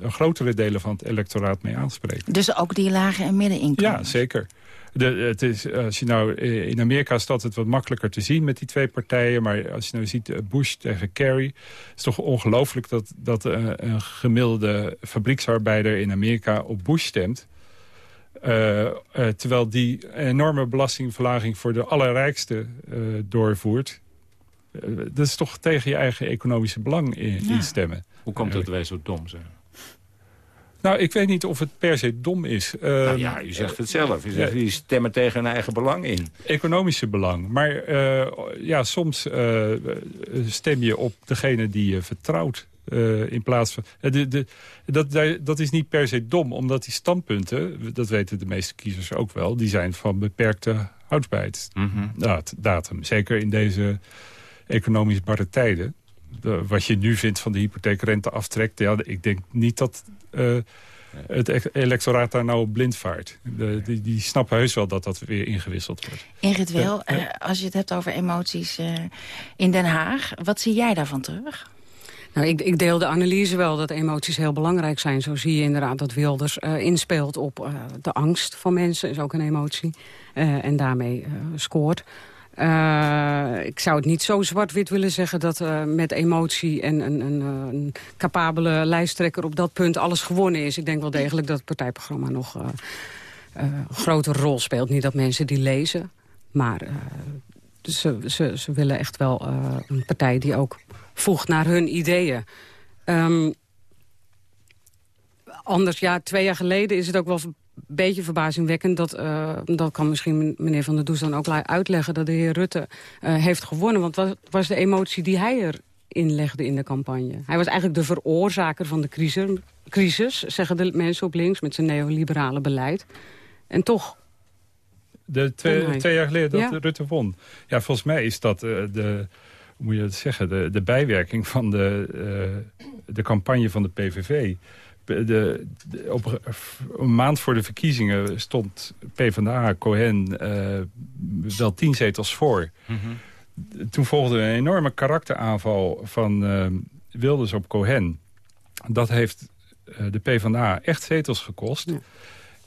grotere delen van het electoraat mee aanspreken.
Dus ook die lage en middeninkomens?
Ja, zeker. De, het is, als je nou, in Amerika is dat het wat makkelijker te zien met die twee partijen. Maar als je nou ziet Bush tegen Kerry... is het toch ongelooflijk dat, dat een, een gemiddelde fabrieksarbeider in Amerika op Bush stemt. Uh, uh, terwijl die enorme belastingverlaging voor de allerrijkste uh, doorvoert. dat is toch tegen je eigen economische belang in,
Ja.
instemmen.
Hoe komt het dat wij zo dom zijn?
Nou, ik weet niet of het per se dom is.
Nou ja, u zegt het zelf. U zegt, die stemmen tegen hun eigen belang in.
Economische belang. Maar eh, ja, soms eh, stem je op degene die je vertrouwt. eh, in plaats van... de, de, dat, dat is niet per se dom, omdat die standpunten... dat weten de meeste kiezers ook wel... die zijn van beperkte houdsbijtdatum. Zeker in deze economisch barre tijden. De- wat je nu vindt van de hypotheekrente aftrekt... Ja, ik denk niet dat eh, het e- electoraat daar nou op blind vaart. De, die, die snappen heus wel dat dat weer ingewisseld wordt.
Ingrid Wel,
Ja,
eh, als je het hebt over emoties eh, in Den Haag... wat zie jij daarvan terug?
Nou, ik, ik deel de analyse wel dat emoties heel belangrijk zijn. Zo zie je inderdaad dat Wilders eh, inspeelt op eh, de angst van mensen. is ook een emotie. Eh, en daarmee eh, scoort. Eh, ik zou het niet zo zwart-wit willen zeggen dat eh, met emotie en een, een, capabele lijsttrekker op dat punt alles gewonnen is. Ik denk wel degelijk dat het partijprogramma nog eh, een grote rol speelt. Niet dat mensen die lezen, maar ze, ze, ze willen echt wel een partij die ook voegt naar hun ideeën. Ehm, anders, ja, twee jaar geleden is het ook wel beetje verbazingwekkend... dat, eh, dat kan misschien meneer Van der Does dan ook uitleggen... dat de heer Rutte eh, heeft gewonnen. Want wat was de emotie die hij erin legde in de campagne? Hij was eigenlijk de veroorzaker van de crisis, crisis zeggen de mensen op links... met zijn neoliberale beleid. En toch
De twee, jaar geleden dat
Ja.
Rutte won. Ja, volgens mij is dat eh, de, moet je dat zeggen, de, de bijwerking van de, de campagne van de PVV. De, de, op een maand voor de verkiezingen stond PvdA, Cohen, eh, wel tien zetels voor. Toen volgde een enorme karakteraanval van eh, Wilders op Cohen. Dat heeft eh, de PvdA echt zetels gekost.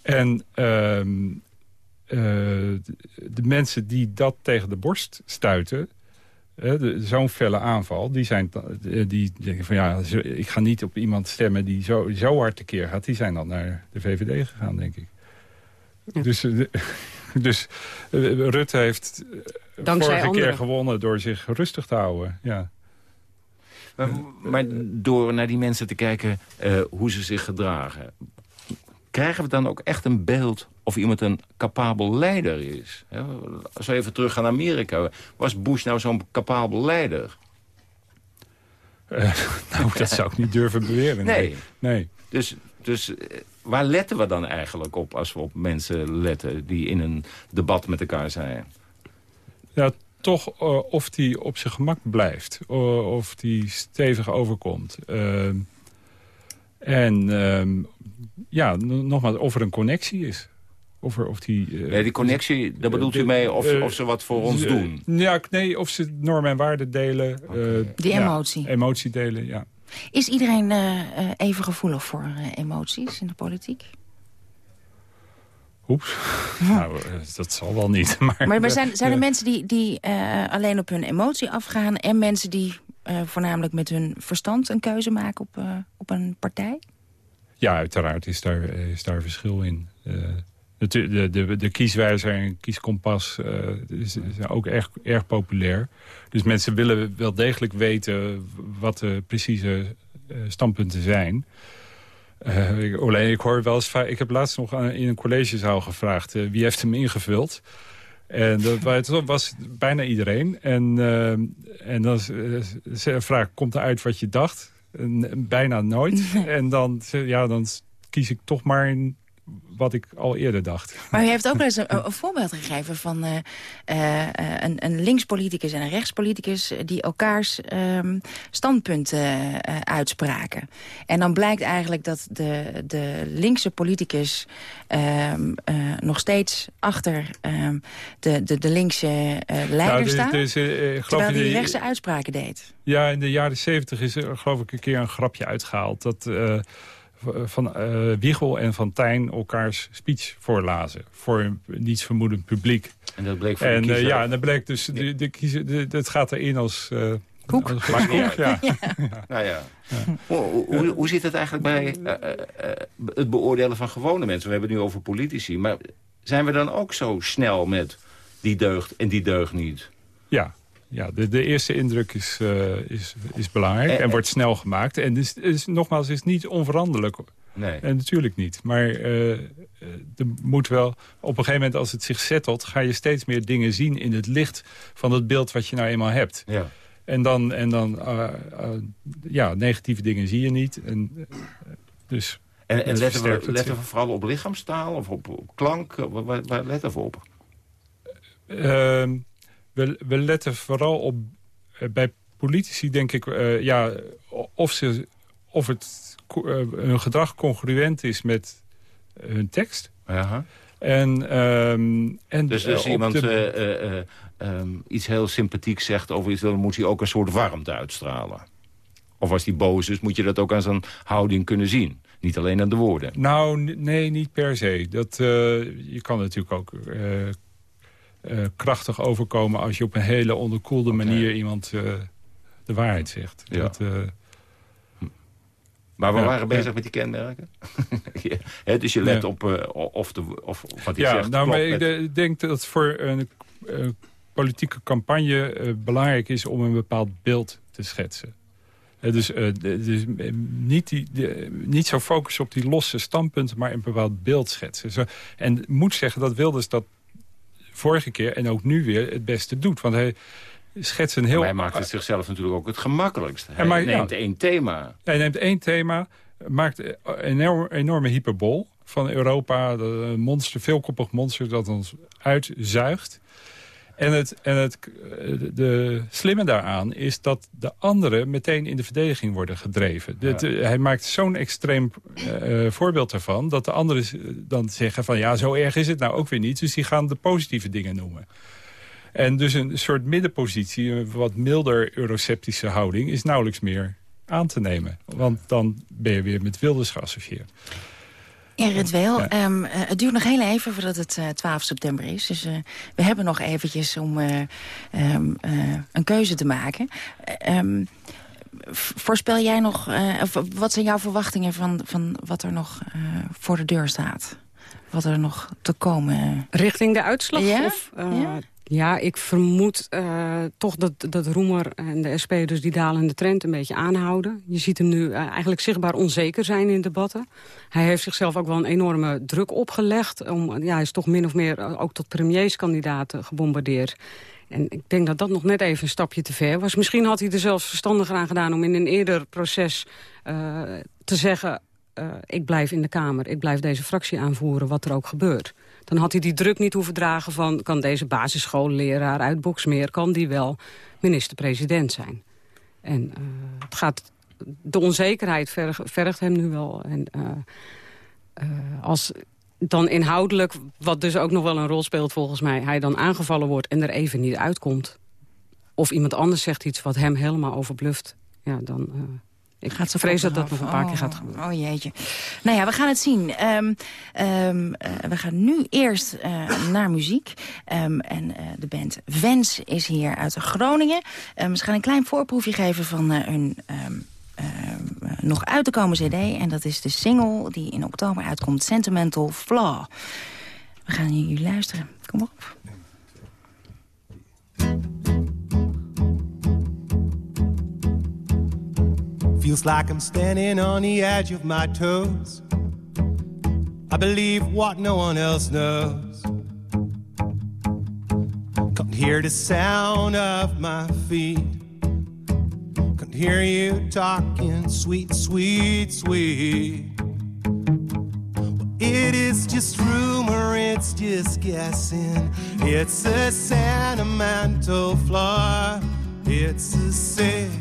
En ehm, eh, de, de mensen die dat tegen de borst stuiten... zo'n felle aanval, die, zijn, eh, die denken van... ja, ik ga niet op iemand stemmen die zo, zo hard tekeer gaat. Die zijn dan naar de VVD gegaan, denk ik. Dus, eh, (laughs) dus eh, Rutte heeft
Dankzij
vorige keer gewonnen door zich rustig te houden. Ja.
Maar, maar door naar die mensen te kijken eh, hoe ze zich gedragen... krijgen we dan ook echt een beeld of iemand een capabel leider is? Als we even terug gaan naar Amerika. Was Bush nou zo'n capabel leider? (laughs)
nou, dat zou ik niet durven beweren.
Nee.
nee.
Dus, dus eh, waar letten we dan eigenlijk op als we op mensen letten... die in een debat met elkaar zijn?
Ja, toch eh, of die op zijn gemak blijft. Of die stevig overkomt. Ehm, en ehm, ja, nogmaals, of er een connectie is. Of, er, of die, eh,
Nee, die connectie, daar bedoelt u mee of,
eh,
of ze wat voor ons doen?
Ja, nee, of ze normen en waarden delen. eh,
Die
ja,
emotie.
emotie delen, ja.
Is iedereen eh, eh, even gevoelig voor eh, emoties in de politiek?
Oeps. (laughs) Nou, dat zal wel niet. (laughs) Maar,
Maar, maar zijn, zijn er mensen die, die eh, alleen op hun emotie afgaan... en mensen die eh, voornamelijk met hun verstand een keuze maken op, eh, op een partij?
Ja, uiteraard is daar, is daar verschil in. Eh, de, de, de kieswijzer en kieskompas eh, is, zijn ook erg, erg populair. Dus mensen willen wel degelijk weten wat de precieze eh, standpunten zijn. Eh, ik, ik hoor wel eens. Ik heb laatst nog in een collegezaal gevraagd... eh, wie heeft hem ingevuld? En dat was bijna iedereen. En, eh, en dan eh, vraag, komt eruit wat je dacht? Bijna nooit. (laughs) en dan, ja, dan kies ik toch maar in wat ik al eerder dacht.
Maar u heeft ook (laughs) wel eens een, een voorbeeld gegeven van eh, eh, een, een linkspoliticus en een rechtspoliticus... die elkaars ehm, standpunten eh, uitspraken. En dan blijkt eigenlijk dat de, de linkse politicus ehm, eh, nog steeds achter ehm, de, de, de linkse leider
Nou, er-
staat...
geloof
terwijl hij rechtse uitspraken deed.
Ja, in de jaren zeventig is er geloof ik een keer een grapje uitgehaald... dat van eh, Wiegel en Van Tijn elkaars speech voorlazen... voor een niets vermoedend publiek.
En dat bleek voor de
En eh,
kiezer-
ja, en dat bleek dus... De, de kiezer, de, dat gaat erin als... eh
Koek.
als- ja. (laughs)
Nou ja. Hoe, hoe, hoe zit het eigenlijk bij eh, eh, eh, het beoordelen van gewone mensen? We hebben het nu over politici. Maar zijn we dan ook zo snel met die deugt en die deugt niet?
Ja, ja de, de eerste indruk is, uh, is, is belangrijk en, wordt snel gemaakt. En is, is, nogmaals, is niet onveranderlijk.
Nee.
En natuurlijk niet. Maar uh, er moet wel, op een gegeven moment als het zich settelt... ga je steeds meer dingen zien in het licht van het beeld wat je nou eenmaal hebt.
Ja.
En dan, en dan uh, ja, negatieve dingen zie je niet. En, dus
en, en letten, we, letten we vooral op lichaamstaal of op, op klank? Waar, waar letten we op?
Ehm, we, we letten vooral op... Uh, bij politici denk ik... Uh, ja, of, ze, of het, uh, hun gedrag congruent is met hun tekst.
Ja.
En, um, en,
dus als iemand de... um, iets heel sympathiek zegt over iets... dan moet hij ook een soort warmte uitstralen. Of als hij boos is, moet je dat ook aan zijn houding kunnen zien. Niet alleen aan de woorden.
Nou, nee, niet per se. Dat, je kan natuurlijk ook uh, uh, krachtig overkomen... als je op een hele onderkoelde manier iemand de waarheid zegt.
Ja.
Dat,
maar we ja, waren bezig met die kenmerken. (laughs) dus je let op of, de, of wat hij
ja,
zegt
nou, maar
met...
ik denk dat het voor een politieke campagne belangrijk is... om een bepaald beeld te schetsen. Dus, dus niet, die, de, niet zo focussen op die losse standpunten... maar een bepaald beeld schetsen. Zo, en moet zeggen dat Wilders dat vorige keer en ook nu weer het beste doet. Want hij schetst een heel...
Maar hij maakt het zichzelf natuurlijk ook het gemakkelijkst. Hij neemt ja, één thema.
Hij neemt één thema, maakt een enorme, enorme hyperbol van Europa. Een monster, veelkoppig monster dat ons uitzuigt. En het, en het de slimme daaraan is dat de anderen meteen in de verdediging worden gedreven. Ja. Hij maakt zo'n extreem uh, voorbeeld ervan... dat de anderen dan zeggen van ja, zo erg is het nou ook weer niet. Dus die gaan de positieve dingen noemen. En dus een soort middenpositie, een wat milder euroceptische houding... is nauwelijks meer aan te nemen. Want dan ben je weer met Wilders geassocieerd.
Weel, ja. um, uh, het duurt nog heel even voordat het uh, 12 september is. Dus uh, we hebben nog eventjes om um, een keuze te maken. Um, voorspel jij nog, of wat zijn jouw verwachtingen van, van wat er nog voor de deur staat? Wat er nog te komen?
Richting de uitslag?
Ja?
Of, ja? Ja, ik vermoed uh, toch dat, dat Roemer en de SP dus die dalende trend een beetje aanhouden. Je ziet hem nu uh, eigenlijk zichtbaar onzeker zijn in debatten. Hij heeft zichzelf ook wel een enorme druk opgelegd. Om, ja, hij is toch min of meer ook tot premierskandidaat gebombardeerd. En ik denk dat dat nog net even een stapje te ver was. Misschien had hij er zelfs verstandiger aan gedaan om in een eerder proces te zeggen... ik blijf in de Kamer, ik blijf deze fractie aanvoeren, wat er ook gebeurt. Dan had hij die druk niet hoeven dragen van... kan deze basisschoolleraar uit Boksmeer, kan die wel minister-president zijn? En uh, het gaat, de onzekerheid vergt, vergt hem nu wel. En uh, uh, als dan inhoudelijk, wat dus ook nog wel een rol speelt volgens mij... hij dan aangevallen wordt en er even niet uitkomt... of iemand anders zegt iets wat hem helemaal overbluft... ja, dan... Ik gaat ze vrees dat dat nog een paar
oh,
keer gaat gebeuren.
Oh jeetje. Nou ja, we gaan het zien. Um, um, uh, we gaan nu eerst uh, naar muziek. Um, en uh, de band Vens is hier uit Groningen. ze gaan een klein voorproefje geven van hun nog uit te komen cd. En dat is de single die in oktober uitkomt, Sentimental Flaw. We gaan jullie luisteren. Kom op.
Feels like I'm standing on the edge of my toes. I believe what no one else knows. Can't hear the sound of my feet. Can't hear you talking sweet, sweet, sweet. It is just rumor, it's just guessing. It's a sentimental flaw. It's a sick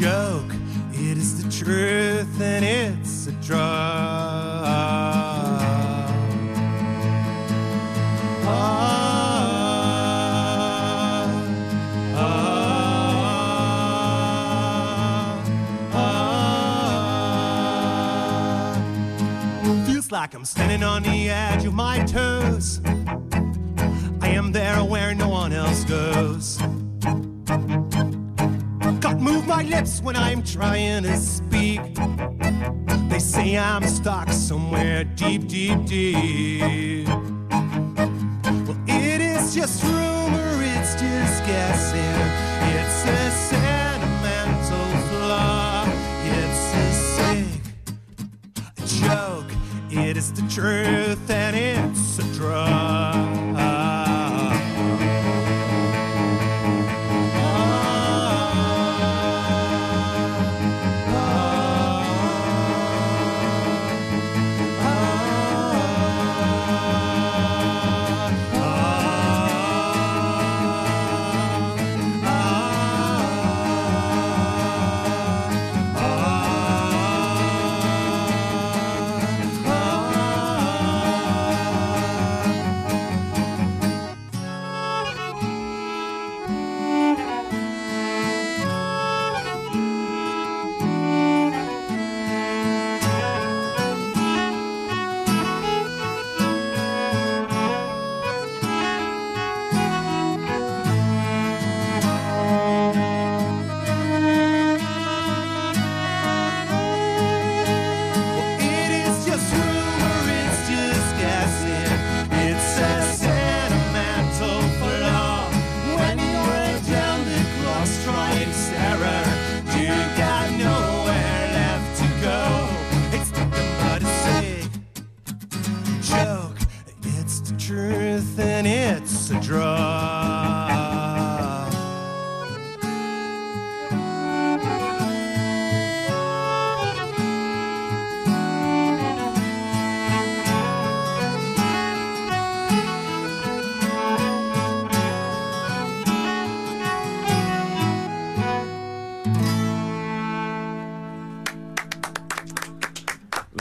joke. It is the truth and it's a drug. Ah, ah, ah, feels like I'm standing on the edge of my toes. I am there where no one else goes move my lips when I'm trying to speak. They say I'm stuck somewhere deep, deep, deep. Well, it is just rumor, it's just guessing. It's a sentimental flaw. It's a sick joke. It is the truth and it's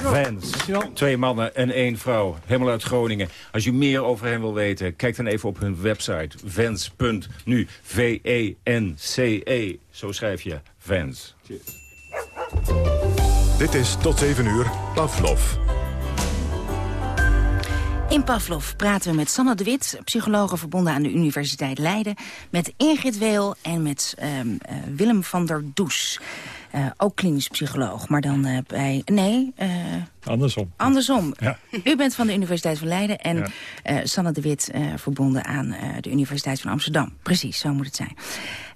Vans. Twee mannen en één vrouw. Helemaal uit Groningen. Als je meer over hen wil weten, kijk dan even op hun website. Vans.nu. V-E-N-C-E. E. Zo schrijf je Vans.
Dit is tot 7 uur Pavlov.
In Pavlov praten we met Sanne de Wit, psychologe verbonden aan de Universiteit Leiden... met Ingrid Weel en met ehm, eh, Willem van der Does. Eh, ook klinisch psycholoog, maar dan eh, bij... Nee, eh,
Andersom.
andersom.
Ja.
U bent van de Universiteit van Leiden en
Ja.
Sanne de Wit verbonden aan de Universiteit van Amsterdam. Precies, zo moet het zijn.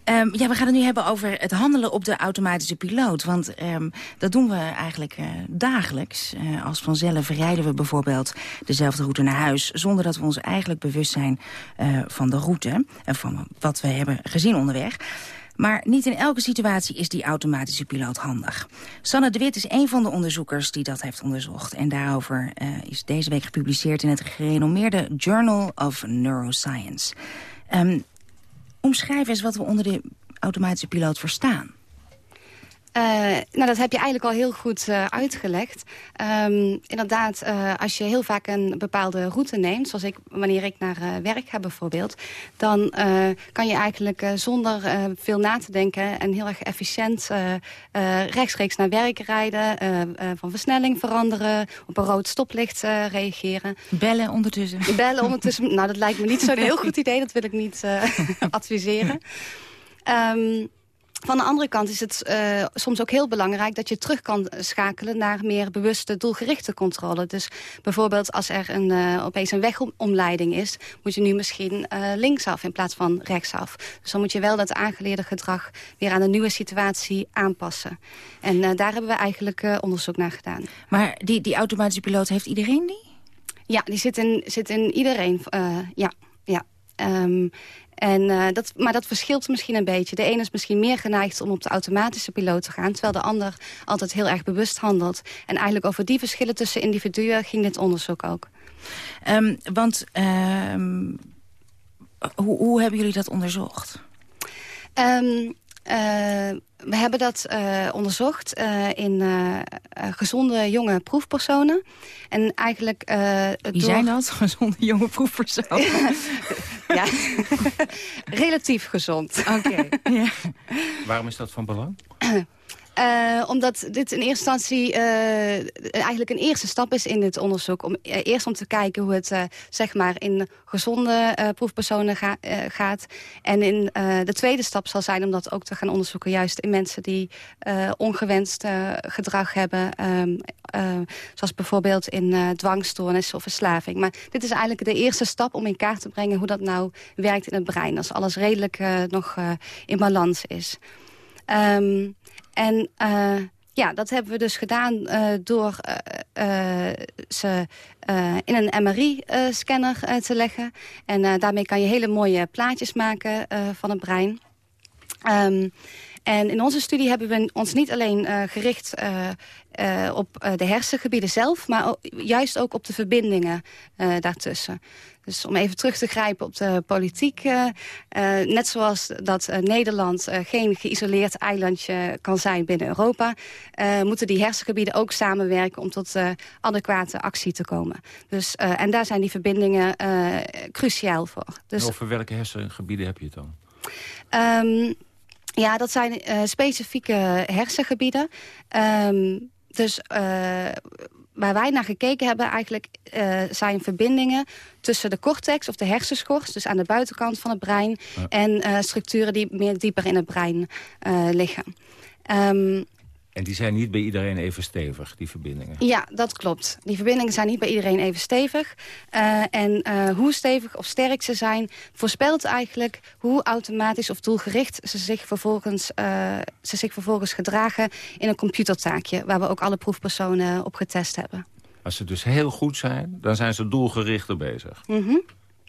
Ehm, ja, we gaan het nu hebben over het handelen op de automatische piloot. Want ehm, dat doen we eigenlijk dagelijks. Als vanzelf rijden we bijvoorbeeld dezelfde route naar huis... zonder dat we ons eigenlijk bewust zijn van de route... en van wat we hebben gezien onderweg. Maar niet in elke situatie is die automatische piloot handig. Sanne de Wit is een van de onderzoekers die dat heeft onderzocht. En daarover eh, is deze week gepubliceerd in het gerenommeerde Journal of Neuroscience. Ehm, omschrijf eens wat we onder de automatische piloot verstaan.
Eh, nou, dat heb je eigenlijk al heel goed eh, uitgelegd. Ehm, inderdaad, eh, als je heel vaak een bepaalde route neemt... zoals ik, wanneer ik naar werk ga bijvoorbeeld... dan kan je eigenlijk zonder veel na te denken... en heel erg efficiënt rechtstreeks naar werk rijden... van versnelling veranderen, op een rood stoplicht reageren.
Bellen ondertussen.
Bellen ondertussen, nou dat lijkt me niet zo'n (laughs) heel goed idee. Dat wil ik niet (laughs) adviseren. Ehm, van de andere kant is het eh, soms ook heel belangrijk dat je terug kan schakelen naar meer bewuste, doelgerichte controle. Dus bijvoorbeeld als er een, eh, opeens een wegomleiding is, moet je nu misschien eh, linksaf in plaats van rechtsaf. Dus dan moet je wel dat aangeleerde gedrag weer aan de nieuwe situatie aanpassen. En daar hebben we eigenlijk onderzoek naar gedaan.
Maar die, die automatische piloot, heeft iedereen die?
Ja, die zit in, zit in iedereen. ja, ja. Ehm, en, eh, dat, maar dat verschilt misschien een beetje. De ene is misschien meer geneigd om op de automatische piloot te gaan... terwijl de ander altijd heel erg bewust handelt. En eigenlijk over die verschillen tussen individuen ging dit onderzoek ook.
Ehm, want ehm, hoe, hoe hebben jullie dat onderzocht?
Eh, we hebben dat eh, onderzocht in gezonde jonge proefpersonen. En eigenlijk...
Wie
door-
zijn dat? (laughs) Gezonde jonge proefpersonen? (laughs)
ja, (laughs) relatief gezond.
Oké, (laughs) ja.
Waarom is dat van belang? (clears throat)
Uh, omdat dit in eerste instantie uh, eigenlijk een eerste stap is in dit onderzoek. Om, uh, eerst om te kijken hoe het zeg maar in gezonde proefpersonen ga, gaat. En in, de tweede stap zal zijn om dat ook te gaan onderzoeken... juist in mensen die ongewenst gedrag hebben. Um, zoals bijvoorbeeld in dwangstoornis of verslaving. Maar dit is eigenlijk de eerste stap om in kaart te brengen... hoe dat nou werkt in het brein. Als alles redelijk nog in balans is. Um, en uh, ja, dat hebben we dus gedaan uh, door uh, ze in een MRI-scanner te leggen. En daarmee kan je hele mooie plaatjes maken van het brein. Um, en in onze studie hebben we ons niet alleen uh, gericht uh, uh, op de hersengebieden zelf... maar juist ook op de verbindingen daartussen. Dus om even terug te grijpen op de politiek. Uh, net zoals dat uh, Nederland geen geïsoleerd eilandje kan zijn binnen Europa... moeten die hersengebieden ook samenwerken om tot adequate actie te komen. Dus, en daar zijn die verbindingen cruciaal voor.
Dus, over welke hersengebieden heb je het dan?
Um, ja, dat zijn specifieke hersengebieden. Um, dus waar wij naar gekeken hebben eigenlijk uh, zijn verbindingen tussen de cortex of de hersenschors, dus aan de buitenkant van het brein, en structuren die meer dieper in het brein liggen. Um,
en die zijn niet bij iedereen even stevig, die verbindingen?
Ja, dat klopt. Die verbindingen zijn niet bij iedereen even stevig. Uh, en uh, hoe stevig of sterk ze zijn... voorspelt eigenlijk hoe automatisch of doelgericht... ze zich vervolgens, uh, ze zich vervolgens gedragen in een computertaakje... waar we ook alle proefpersonen op getest hebben.
Als ze dus heel goed zijn, dan zijn ze doelgerichter bezig.
Mm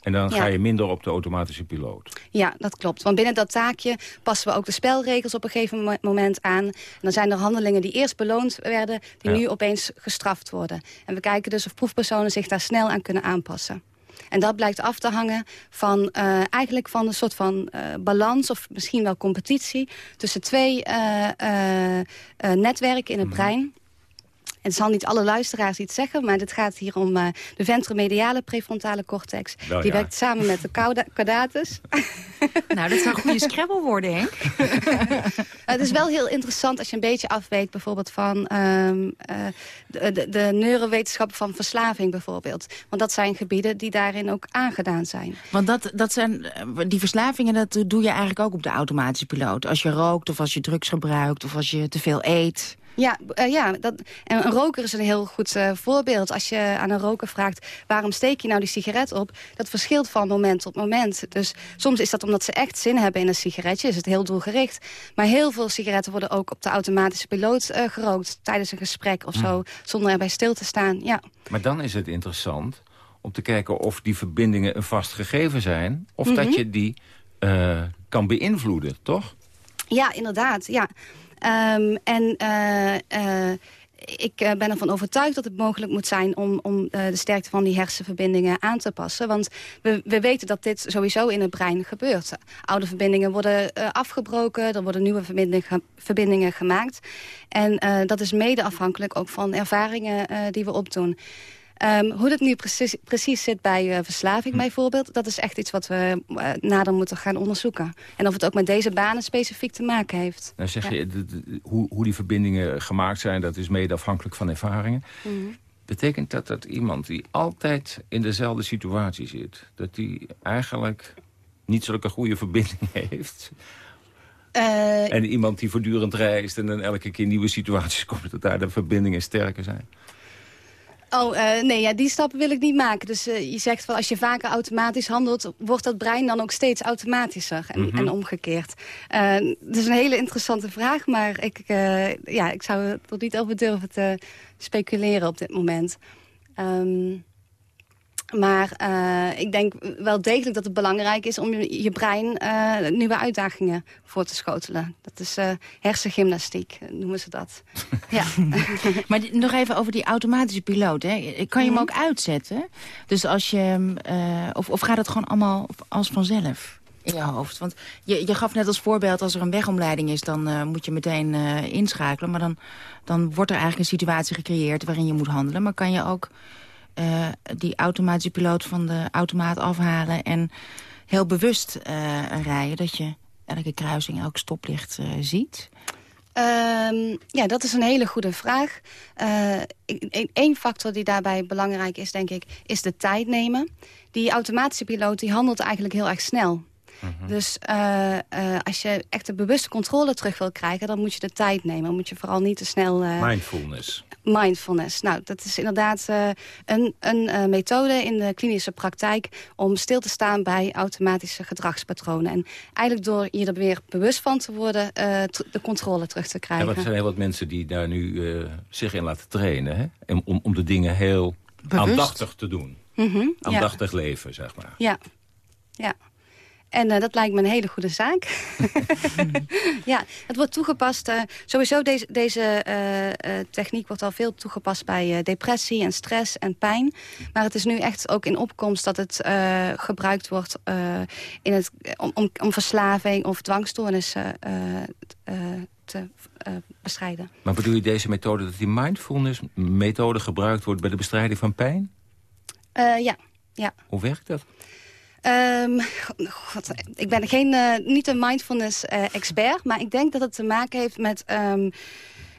en dan ga je minder op de automatische piloot.
Ja, dat klopt. Want binnen dat taakje passen we ook de spelregels op een gegeven moment aan. En dan zijn er handelingen die eerst beloond werden... die nu opeens gestraft worden. En we kijken dus of proefpersonen zich daar snel aan kunnen aanpassen. En dat blijkt af te hangen van uh, eigenlijk van een soort van uh, balans... of misschien wel competitie tussen twee uh, netwerken in het mhm. brein het zal niet alle luisteraars iets zeggen, maar het gaat hier om uh, de ventromediale prefrontale cortex. die werkt samen met de caudatus. (laughs)
nou, dat zou een goede scrabble worden, Henk. (laughs)
het is wel heel interessant als je een beetje afweet bijvoorbeeld van um, uh, de, de, de neurowetenschappen van verslaving bijvoorbeeld. Want dat zijn gebieden die daarin ook aangedaan zijn.
Want dat, dat zijn, eh, die verslavingen, dat doe je eigenlijk ook op de automatische piloot. Als je rookt of als je drugs gebruikt of als je te veel eet.
Ja, uh, ja dat, en een roker is een heel goed uh, voorbeeld. Als je aan een roker vraagt, waarom steek je nou die sigaret op? Dat verschilt van moment tot moment. Dus soms is dat omdat ze echt zin hebben in een sigaretje. Is het heel doelgericht. Maar heel veel sigaretten worden ook op de automatische piloot uh, gerookt... tijdens een gesprek of zo, mm. zonder erbij stil te staan. Ja.
Maar dan is het interessant om te kijken of die verbindingen een vast gegeven zijn... of dat mhm. je die kan beïnvloeden, toch?
Ja, inderdaad, ja. Um, en uh, uh, ik uh, ben ervan overtuigd dat het mogelijk moet zijn om, om de sterkte van die hersenverbindingen aan te passen. Want we, we weten dat dit sowieso in het brein gebeurt. Oude verbindingen worden afgebroken, er worden nieuwe verbindingen, verbindingen gemaakt. En dat is mede afhankelijk ook van ervaringen die we opdoen. Um, hoe dat nu precies, precies zit bij uh, verslaving hm. bijvoorbeeld... dat is echt iets wat we uh, nader moeten gaan onderzoeken. En of het ook met deze banen specifiek te maken heeft.
Nou zeg je, de, hoe, hoe, die verbindingen gemaakt zijn... dat is mede afhankelijk van ervaringen. Mm Betekent dat dat iemand die altijd in dezelfde situatie zit... dat die eigenlijk niet zulke goede verbinding (laughs) heeft... Uh, en iemand die voortdurend reist en dan elke keer nieuwe situaties (laughs) komt... dat daar de verbindingen sterker zijn?
Oh, uh, nee, ja, die stappen wil ik niet maken. Dus uh, je zegt van als je vaker automatisch handelt... wordt dat brein dan ook steeds automatischer en, mm -hmm. en omgekeerd. Uh, dat is een hele interessante vraag, maar ik, ja, ik zou er niet over durven te speculeren op dit moment. Um, maar uh, ik denk wel degelijk dat het belangrijk is om je, je brein uh, nieuwe uitdagingen voor te schotelen. Dat is uh, hersengymnastiek, noemen ze dat. (laughs) ja. (laughs)
maar nog even over die automatische piloot. Hè. Kan je hem mhm. ook uitzetten? Dus als je, of, of gaat het gewoon allemaal als vanzelf? in je hoofd. Want je, je gaf net als voorbeeld, als er een wegomleiding is... dan uh, moet je meteen uh, inschakelen. Maar dan, dan wordt er eigenlijk een situatie gecreëerd waarin je moet handelen. Maar kan je ook uh, die automatische piloot van de automaat afhalen... en heel bewust uh, rijden, dat je elke kruising, elk stoplicht uh, ziet?
Ehm, ja, dat is een hele goede vraag. Eén factor die daarbij belangrijk is, denk ik, is de tijd nemen. Die automatische piloot die handelt eigenlijk heel erg snel. Mhm. Dus uh, uh, als je echt de bewuste controle terug wil krijgen... dan moet je de tijd nemen. Dan moet je vooral niet te snel... Uh,
mindfulness.
Mindfulness. Nou, dat is inderdaad een, een methode in de klinische praktijk... om stil te staan bij automatische gedragspatronen. En eigenlijk door je er weer bewust van te worden... de controle terug te krijgen.
Er zijn heel wat mensen die daar nu zich in laten trainen. Hè? Om, om de dingen heel bewust. aandachtig te doen. Mm -hmm, aandachtig leven, zeg maar.
Ja, ja. En uh, dat lijkt me een hele goede zaak. (laughs) ja, het wordt toegepast. Uh, sowieso deze, deze uh, techniek wordt al veel toegepast bij depressie en stress en pijn. Maar het is nu echt ook in opkomst dat het gebruikt wordt in het, om, om, om verslaving of dwangstoornissen te bestrijden.
Maar bedoel je deze methode dat die mindfulness methode gebruikt wordt bij de bestrijding van pijn?
ja. ja.
Hoe werkt dat?
Um, God, ik ben geen, uh, niet een mindfulness-expert, uh, maar ik denk dat het te maken heeft met... Um,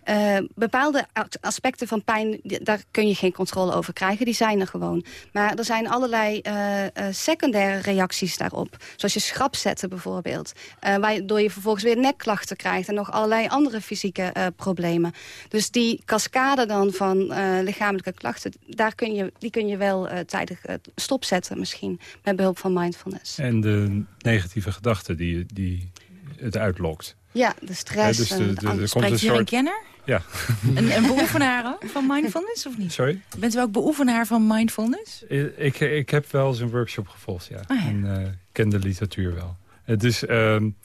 uh, bepaalde aspecten van pijn, daar kun je geen controle over krijgen. Die zijn er gewoon. Maar er zijn allerlei uh, uh, secundaire reacties daarop. Zoals je schrap zetten bijvoorbeeld. waardoor je vervolgens weer nekklachten krijgt. En nog allerlei andere fysieke problemen. Dus die cascade dan van lichamelijke klachten... Daar kun je, die kun je wel tijdig stopzetten misschien. Met behulp van mindfulness.
En de negatieve gedachten die, die het uitlokt.
Ja, de stress.
Ja, dus de, de, de, Spreekt hier een kenner?
Ja. (laughs)
Een, een beoefenaar van mindfulness of niet?
Sorry?
Bent u ook beoefenaar van mindfulness?
Ik, ik heb wel eens een workshop gevolgd, ja. Oh, ja. En uh, ken de literatuur wel. Het is, um,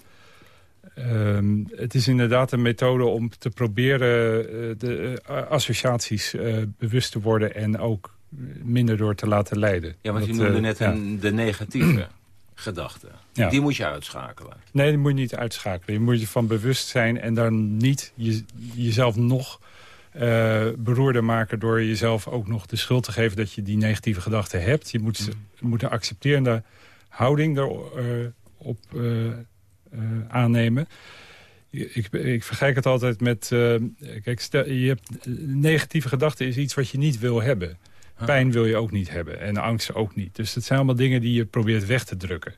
um, het is inderdaad een methode om te proberen uh, de uh, associaties bewust te worden... en ook minder door te laten leiden.
Ja, want je noemde net een, de negatieve gedachten. Die moet je uitschakelen.
Nee, die moet je niet uitschakelen. Je moet je van bewust zijn en dan niet je, jezelf nog uh, beroerder maken... door jezelf ook nog de schuld te geven dat je die negatieve gedachten hebt. Je moet, mm. moet een accepterende houding erop uh, uh, aannemen. Ik, ik vergelijk het altijd met... kijk, stel, je hebt, negatieve gedachten is iets wat je niet wil hebben. Pijn wil je ook niet hebben en angst ook niet. Dus dat zijn allemaal dingen die je probeert weg te drukken.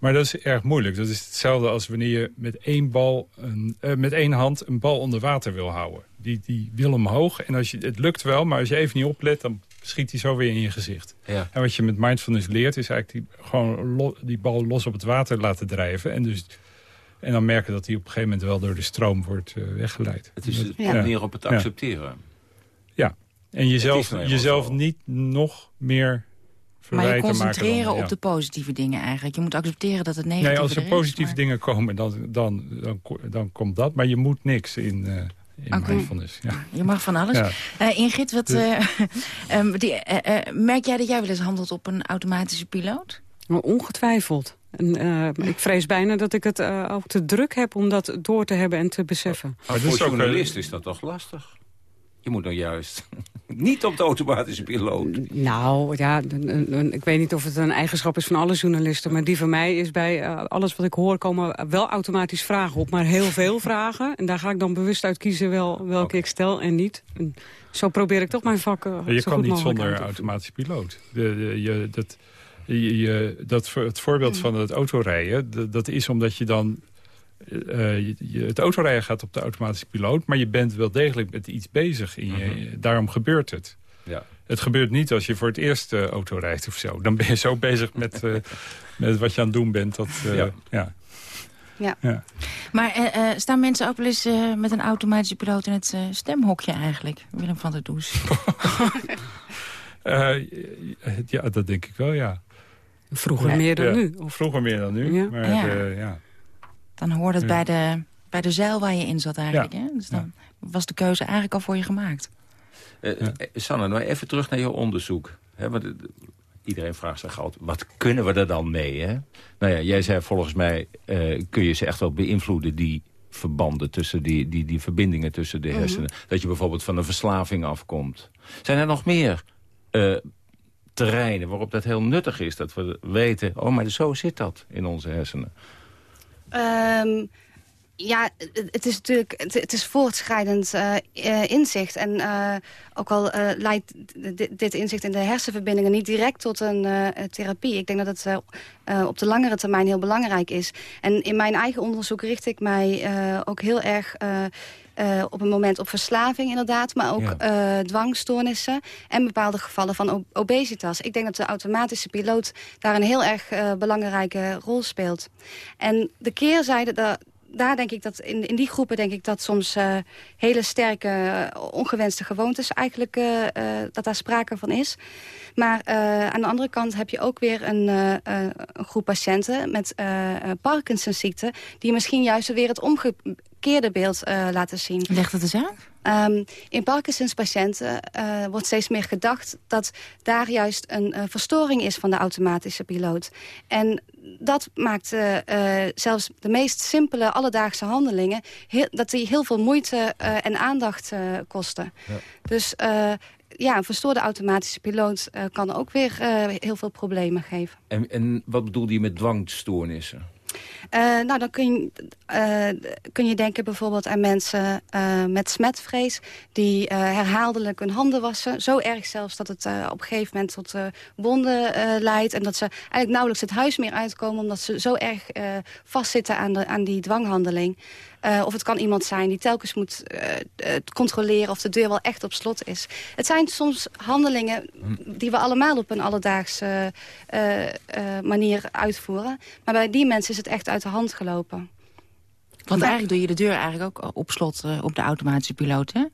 Maar dat is erg moeilijk. Dat is hetzelfde als wanneer je met één, bal een, uh, met één hand een bal onder water wil houden. Die, die wil omhoog en als je, het lukt wel, maar als je even niet oplet... dan schiet hij zo weer in je gezicht. Ja. En wat je met mindfulness leert is eigenlijk die, gewoon die bal los op het water laten drijven. En, dus, en dan merken dat hij op een gegeven moment wel door de stroom wordt uh, weggeleid.
Het is het ja. meer op het accepteren.
En jezelf, jezelf niet nog meer
maar je concentreren op de positieve dingen eigenlijk. Je moet accepteren dat het negatieve
Nee, als er, positieve dingen komen, dan, dan, dan, dan, komt dat. Maar je moet niks in... Uh, in okay. mindfulness. Ja.
Je mag van alles. Ja. Uh, Ingrid, wat, uh, um, (laughs) die, merk jij dat jij wel eens handelt op een automatische piloot?
Ongetwijfeld. En, ik vrees bijna dat ik het ook te druk heb om dat door te hebben en te beseffen.
Maar voor journalist is dat toch lastig? Je moet nou juist (laughs) niet op de automatische piloot.
Nou, ja, ik weet niet of het een eigenschap is van alle journalisten... maar die van mij is bij uh, alles wat ik hoor komen wel automatisch vragen op... maar heel veel (laughs) vragen. En daar ga ik dan bewust uit kiezen wel, welke okay. ik stel en niet. En zo probeer ik toch mijn vakken
Je
kan
niet zonder automatische piloot. De, de, je, dat, je, dat, het voorbeeld mm. van het autorijden, dat is omdat je dan uh, je, het autorijden gaat op de automatische piloot... maar je bent wel degelijk met iets bezig. In je, mhm. Daarom gebeurt het. Ja. Het gebeurt niet als je voor het eerst uh, auto rijdt of zo. Dan ben je zo bezig met, uh, (laughs) met wat je aan het doen bent. Dat, ja.
ja. Ja. ja.
Maar staan mensen ook wel eens met een automatische piloot in het stemhokje eigenlijk? Willem van der Does. (laughs)
ja, dat denk ik wel, ja.
Vroeger meer dan nu?
Of? Vroeger meer dan nu, maar ja.
Dan hoort het bij, de, bij de zeil waar je in zat eigenlijk. Hè? Dus dan was de keuze eigenlijk al voor je gemaakt.
Uh, Sanne, nou even terug naar je onderzoek. Hè, want, iedereen vraagt zich altijd, wat kunnen we er dan mee? Hè? Nou ja, jij zei volgens mij, uh, kun je ze echt wel beïnvloeden... die verbanden tussen die, die, die verbindingen tussen de mhm. hersenen. Dat je bijvoorbeeld van een verslaving afkomt. Zijn er nog meer uh, terreinen waarop dat heel nuttig is? Dat we weten, oh, maar zo zit dat in onze hersenen.
Um, Ja, het is natuurlijk het, is voortschrijdend uh, inzicht. En uh, ook al leidt dit, inzicht in de hersenverbindingen niet direct tot een therapie. Ik denk dat het op de langere termijn heel belangrijk is. En in mijn eigen onderzoek richt ik mij ook heel erg... Uh, op een moment op verslaving inderdaad, maar ook ja. dwangstoornissen en bepaalde gevallen van obesitas. Ik denk dat de automatische piloot daar een heel erg uh, belangrijke rol speelt. En de keerzijde, daar denk ik dat in, in die groepen denk ik dat soms uh, hele sterke uh, ongewenste gewoontes eigenlijk uh, dat daar sprake van is. Maar aan de andere kant heb je ook weer een, een groep patiënten met Parkinson's ziekte die misschien juist weer het omgekeerde beeld laten zien.
Leg dat eens uit.
Um, in Parkinson's patiënten uh, wordt steeds meer gedacht dat daar juist een uh, verstoring is van de automatische piloot. En dat maakt uh, zelfs de meest simpele alledaagse handelingen... Heel, dat die heel veel moeite en aandacht kosten. Ja. Dus ja, een verstoorde automatische piloot kan ook weer heel veel problemen geven.
En, en wat bedoelde je met dwangstoornissen?
Uh, nou, dan kun je, uh, kun je denken bijvoorbeeld aan mensen uh, met smetvrees... die herhaaldelijk hun handen wassen. Zo erg zelfs dat het op een gegeven moment tot wonden leidt... en dat ze eigenlijk nauwelijks het huis meer uitkomen... omdat ze zo erg vastzitten aan, aan die dwanghandeling. Uh, of het kan iemand zijn die telkens moet uh, controleren of de deur wel echt op slot is. Het zijn soms handelingen die we allemaal op een alledaagse manier uitvoeren. Maar bij die mensen is het echt uit de hand gelopen.
Want eigenlijk doe je de deur eigenlijk ook op slot op de automatische piloot, hè?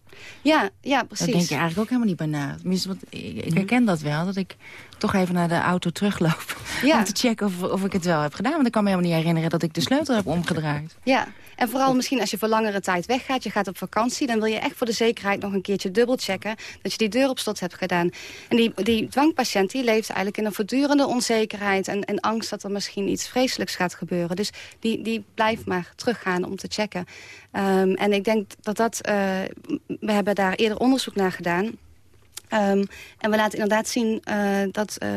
Ja, ja, precies.
Daar denk je eigenlijk ook helemaal niet bij na. Tenminste, want ik, ik herken dat wel, dat ik toch even naar de auto terugloop... Ja. (laughs) om te checken of, of ik het wel heb gedaan. Want ik kan me helemaal niet herinneren dat ik de sleutel heb omgedraaid.
Ja, en vooral misschien als je voor langere tijd weggaat, je gaat op vakantie... dan wil je echt voor de zekerheid nog een keertje dubbelchecken... dat je die deur op slot hebt gedaan. En die, die dwangpatiënt die leeft eigenlijk in een voortdurende onzekerheid... En, en angst dat er misschien iets vreselijks gaat gebeuren. Dus die, die blijft maar teruggaan om te checken. Um, en ik denk dat dat... Uh, we hebben daar eerder onderzoek naar gedaan... Um, en we laten inderdaad zien uh, dat uh,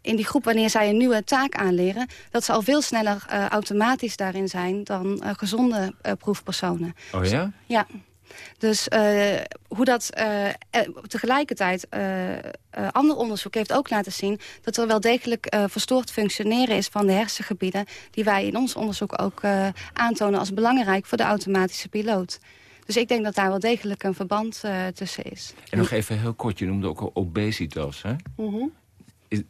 in die groep, wanneer zij een nieuwe taak aanleren... dat ze al veel sneller uh, automatisch daarin zijn dan gezonde proefpersonen.
Oh ja?
Ja. Dus hoe dat tegelijkertijd... ander onderzoek heeft ook laten zien... dat er wel degelijk verstoord functioneren is van de hersengebieden... die wij in ons onderzoek ook aantonen als belangrijk voor de automatische piloot. Dus ik denk dat daar wel degelijk een verband uh, tussen is.
En nog even heel kort, je noemde ook obesitas, hè?
Mm -hmm.
Is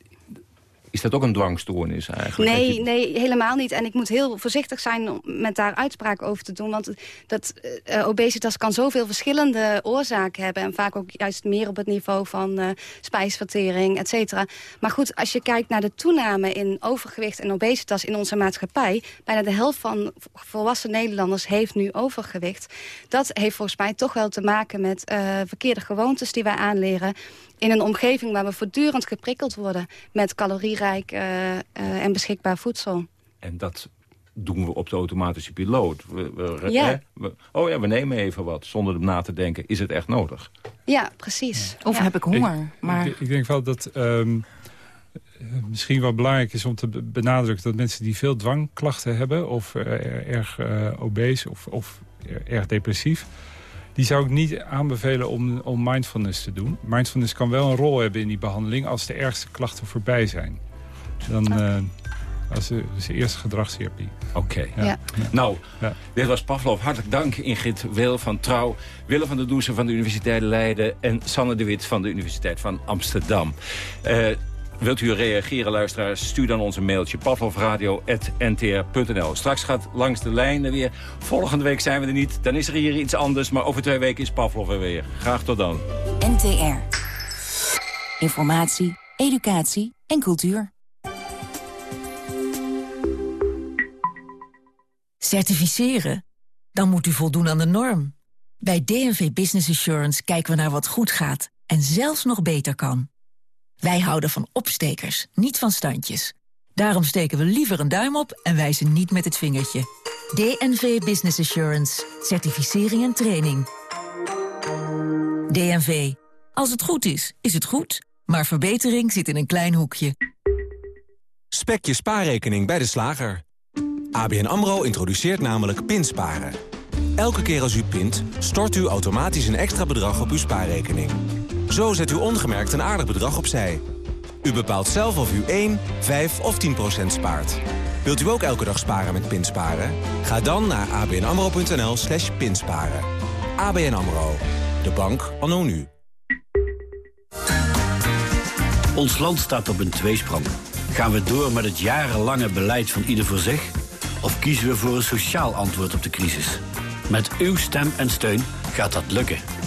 dat ook een dwangstoornis eigenlijk?
Nee,
je...
nee, helemaal niet. En ik moet heel voorzichtig zijn om met daar uitspraken over te doen. Want dat, uh, obesitas kan zoveel verschillende oorzaken hebben. En vaak ook juist meer op het niveau van uh, spijsvertering, et cetera. Maar goed, als je kijkt naar de toename in overgewicht en obesitas in onze maatschappij... bijna de helft van volwassen Nederlanders heeft nu overgewicht. Dat heeft volgens mij toch wel te maken met uh, verkeerde gewoontes die wij aanleren in een omgeving waar we voortdurend geprikkeld worden... met calorierijk uh, uh, en beschikbaar voedsel.
En dat doen we op de automatische piloot. We, we,
ja.
Hè, we, oh ja, we nemen even wat, zonder er na te denken. Is het echt nodig?
Ja, precies.
Of
ja.
heb ik honger?
Ik,
maar...
ik, ik denk wel dat... Um, misschien wel belangrijk is om te benadrukken... dat mensen die veel dwangklachten hebben... of uh, erg obese of, of erg depressief die zou ik niet aanbevelen om, om mindfulness te doen. Mindfulness kan wel een rol hebben in die behandeling... als de ergste klachten voorbij zijn. Dan... Uh, als de, de eerste gedragstherapie.
Oké. Okay. Ja. Ja. Nou, ja. dit was Pavlov. Hartelijk dank Ingrid Wil van Trouw... Willem van der Doesen van de Universiteit Leiden... en Sanne de Wit van de Universiteit van Amsterdam. Uh, Wilt u reageren, luisteraars? Stuur dan ons een mailtje pavlovradio.ntr.nl. Straks gaat langs de lijnen weer. Volgende week zijn we er niet. Dan is er hier iets anders. Maar over twee weken is Pavlov er weer. Graag tot dan.
NTR. Informatie, educatie en cultuur.
Certificeren? Dan moet u voldoen aan de norm. Bij DNV Business Assurance kijken we naar wat goed gaat en zelfs nog beter kan. Wij houden van opstekers, niet van standjes. Daarom steken we liever een duim op en wijzen niet met het vingertje. DNV Business Assurance. Certificering en training. DNV. Als het goed is, is het goed. Maar verbetering zit in een klein hoekje.
Spek je spaarrekening bij de slager. ABN AMRO introduceert namelijk pinsparen. Elke keer als u pint, stort u automatisch een extra bedrag op uw spaarrekening. Zo zet u ongemerkt een aardig bedrag opzij. U bepaalt zelf of u 1, 5 of 10 procent spaart. Wilt u ook elke dag sparen met pinsparen? Ga dan naar abnamro.nl slash pinsparen. ABN AMRO. De bank anno nu.
Ons land staat op een tweesprong. Gaan we door met het jarenlange beleid van ieder voor zich? Of kiezen we voor een sociaal antwoord op de crisis? Met uw stem en steun gaat dat lukken.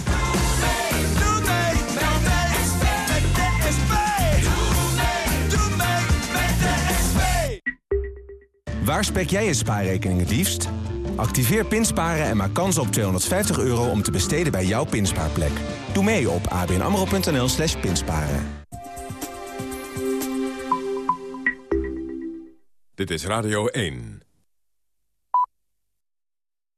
Waar spek jij je spaarrekening het liefst? Activeer Pinsparen en maak kans op 250 euro om te besteden bij jouw pinspaarplek. Doe mee op abnamro.nl slash pinsparen.
Dit is Radio 1.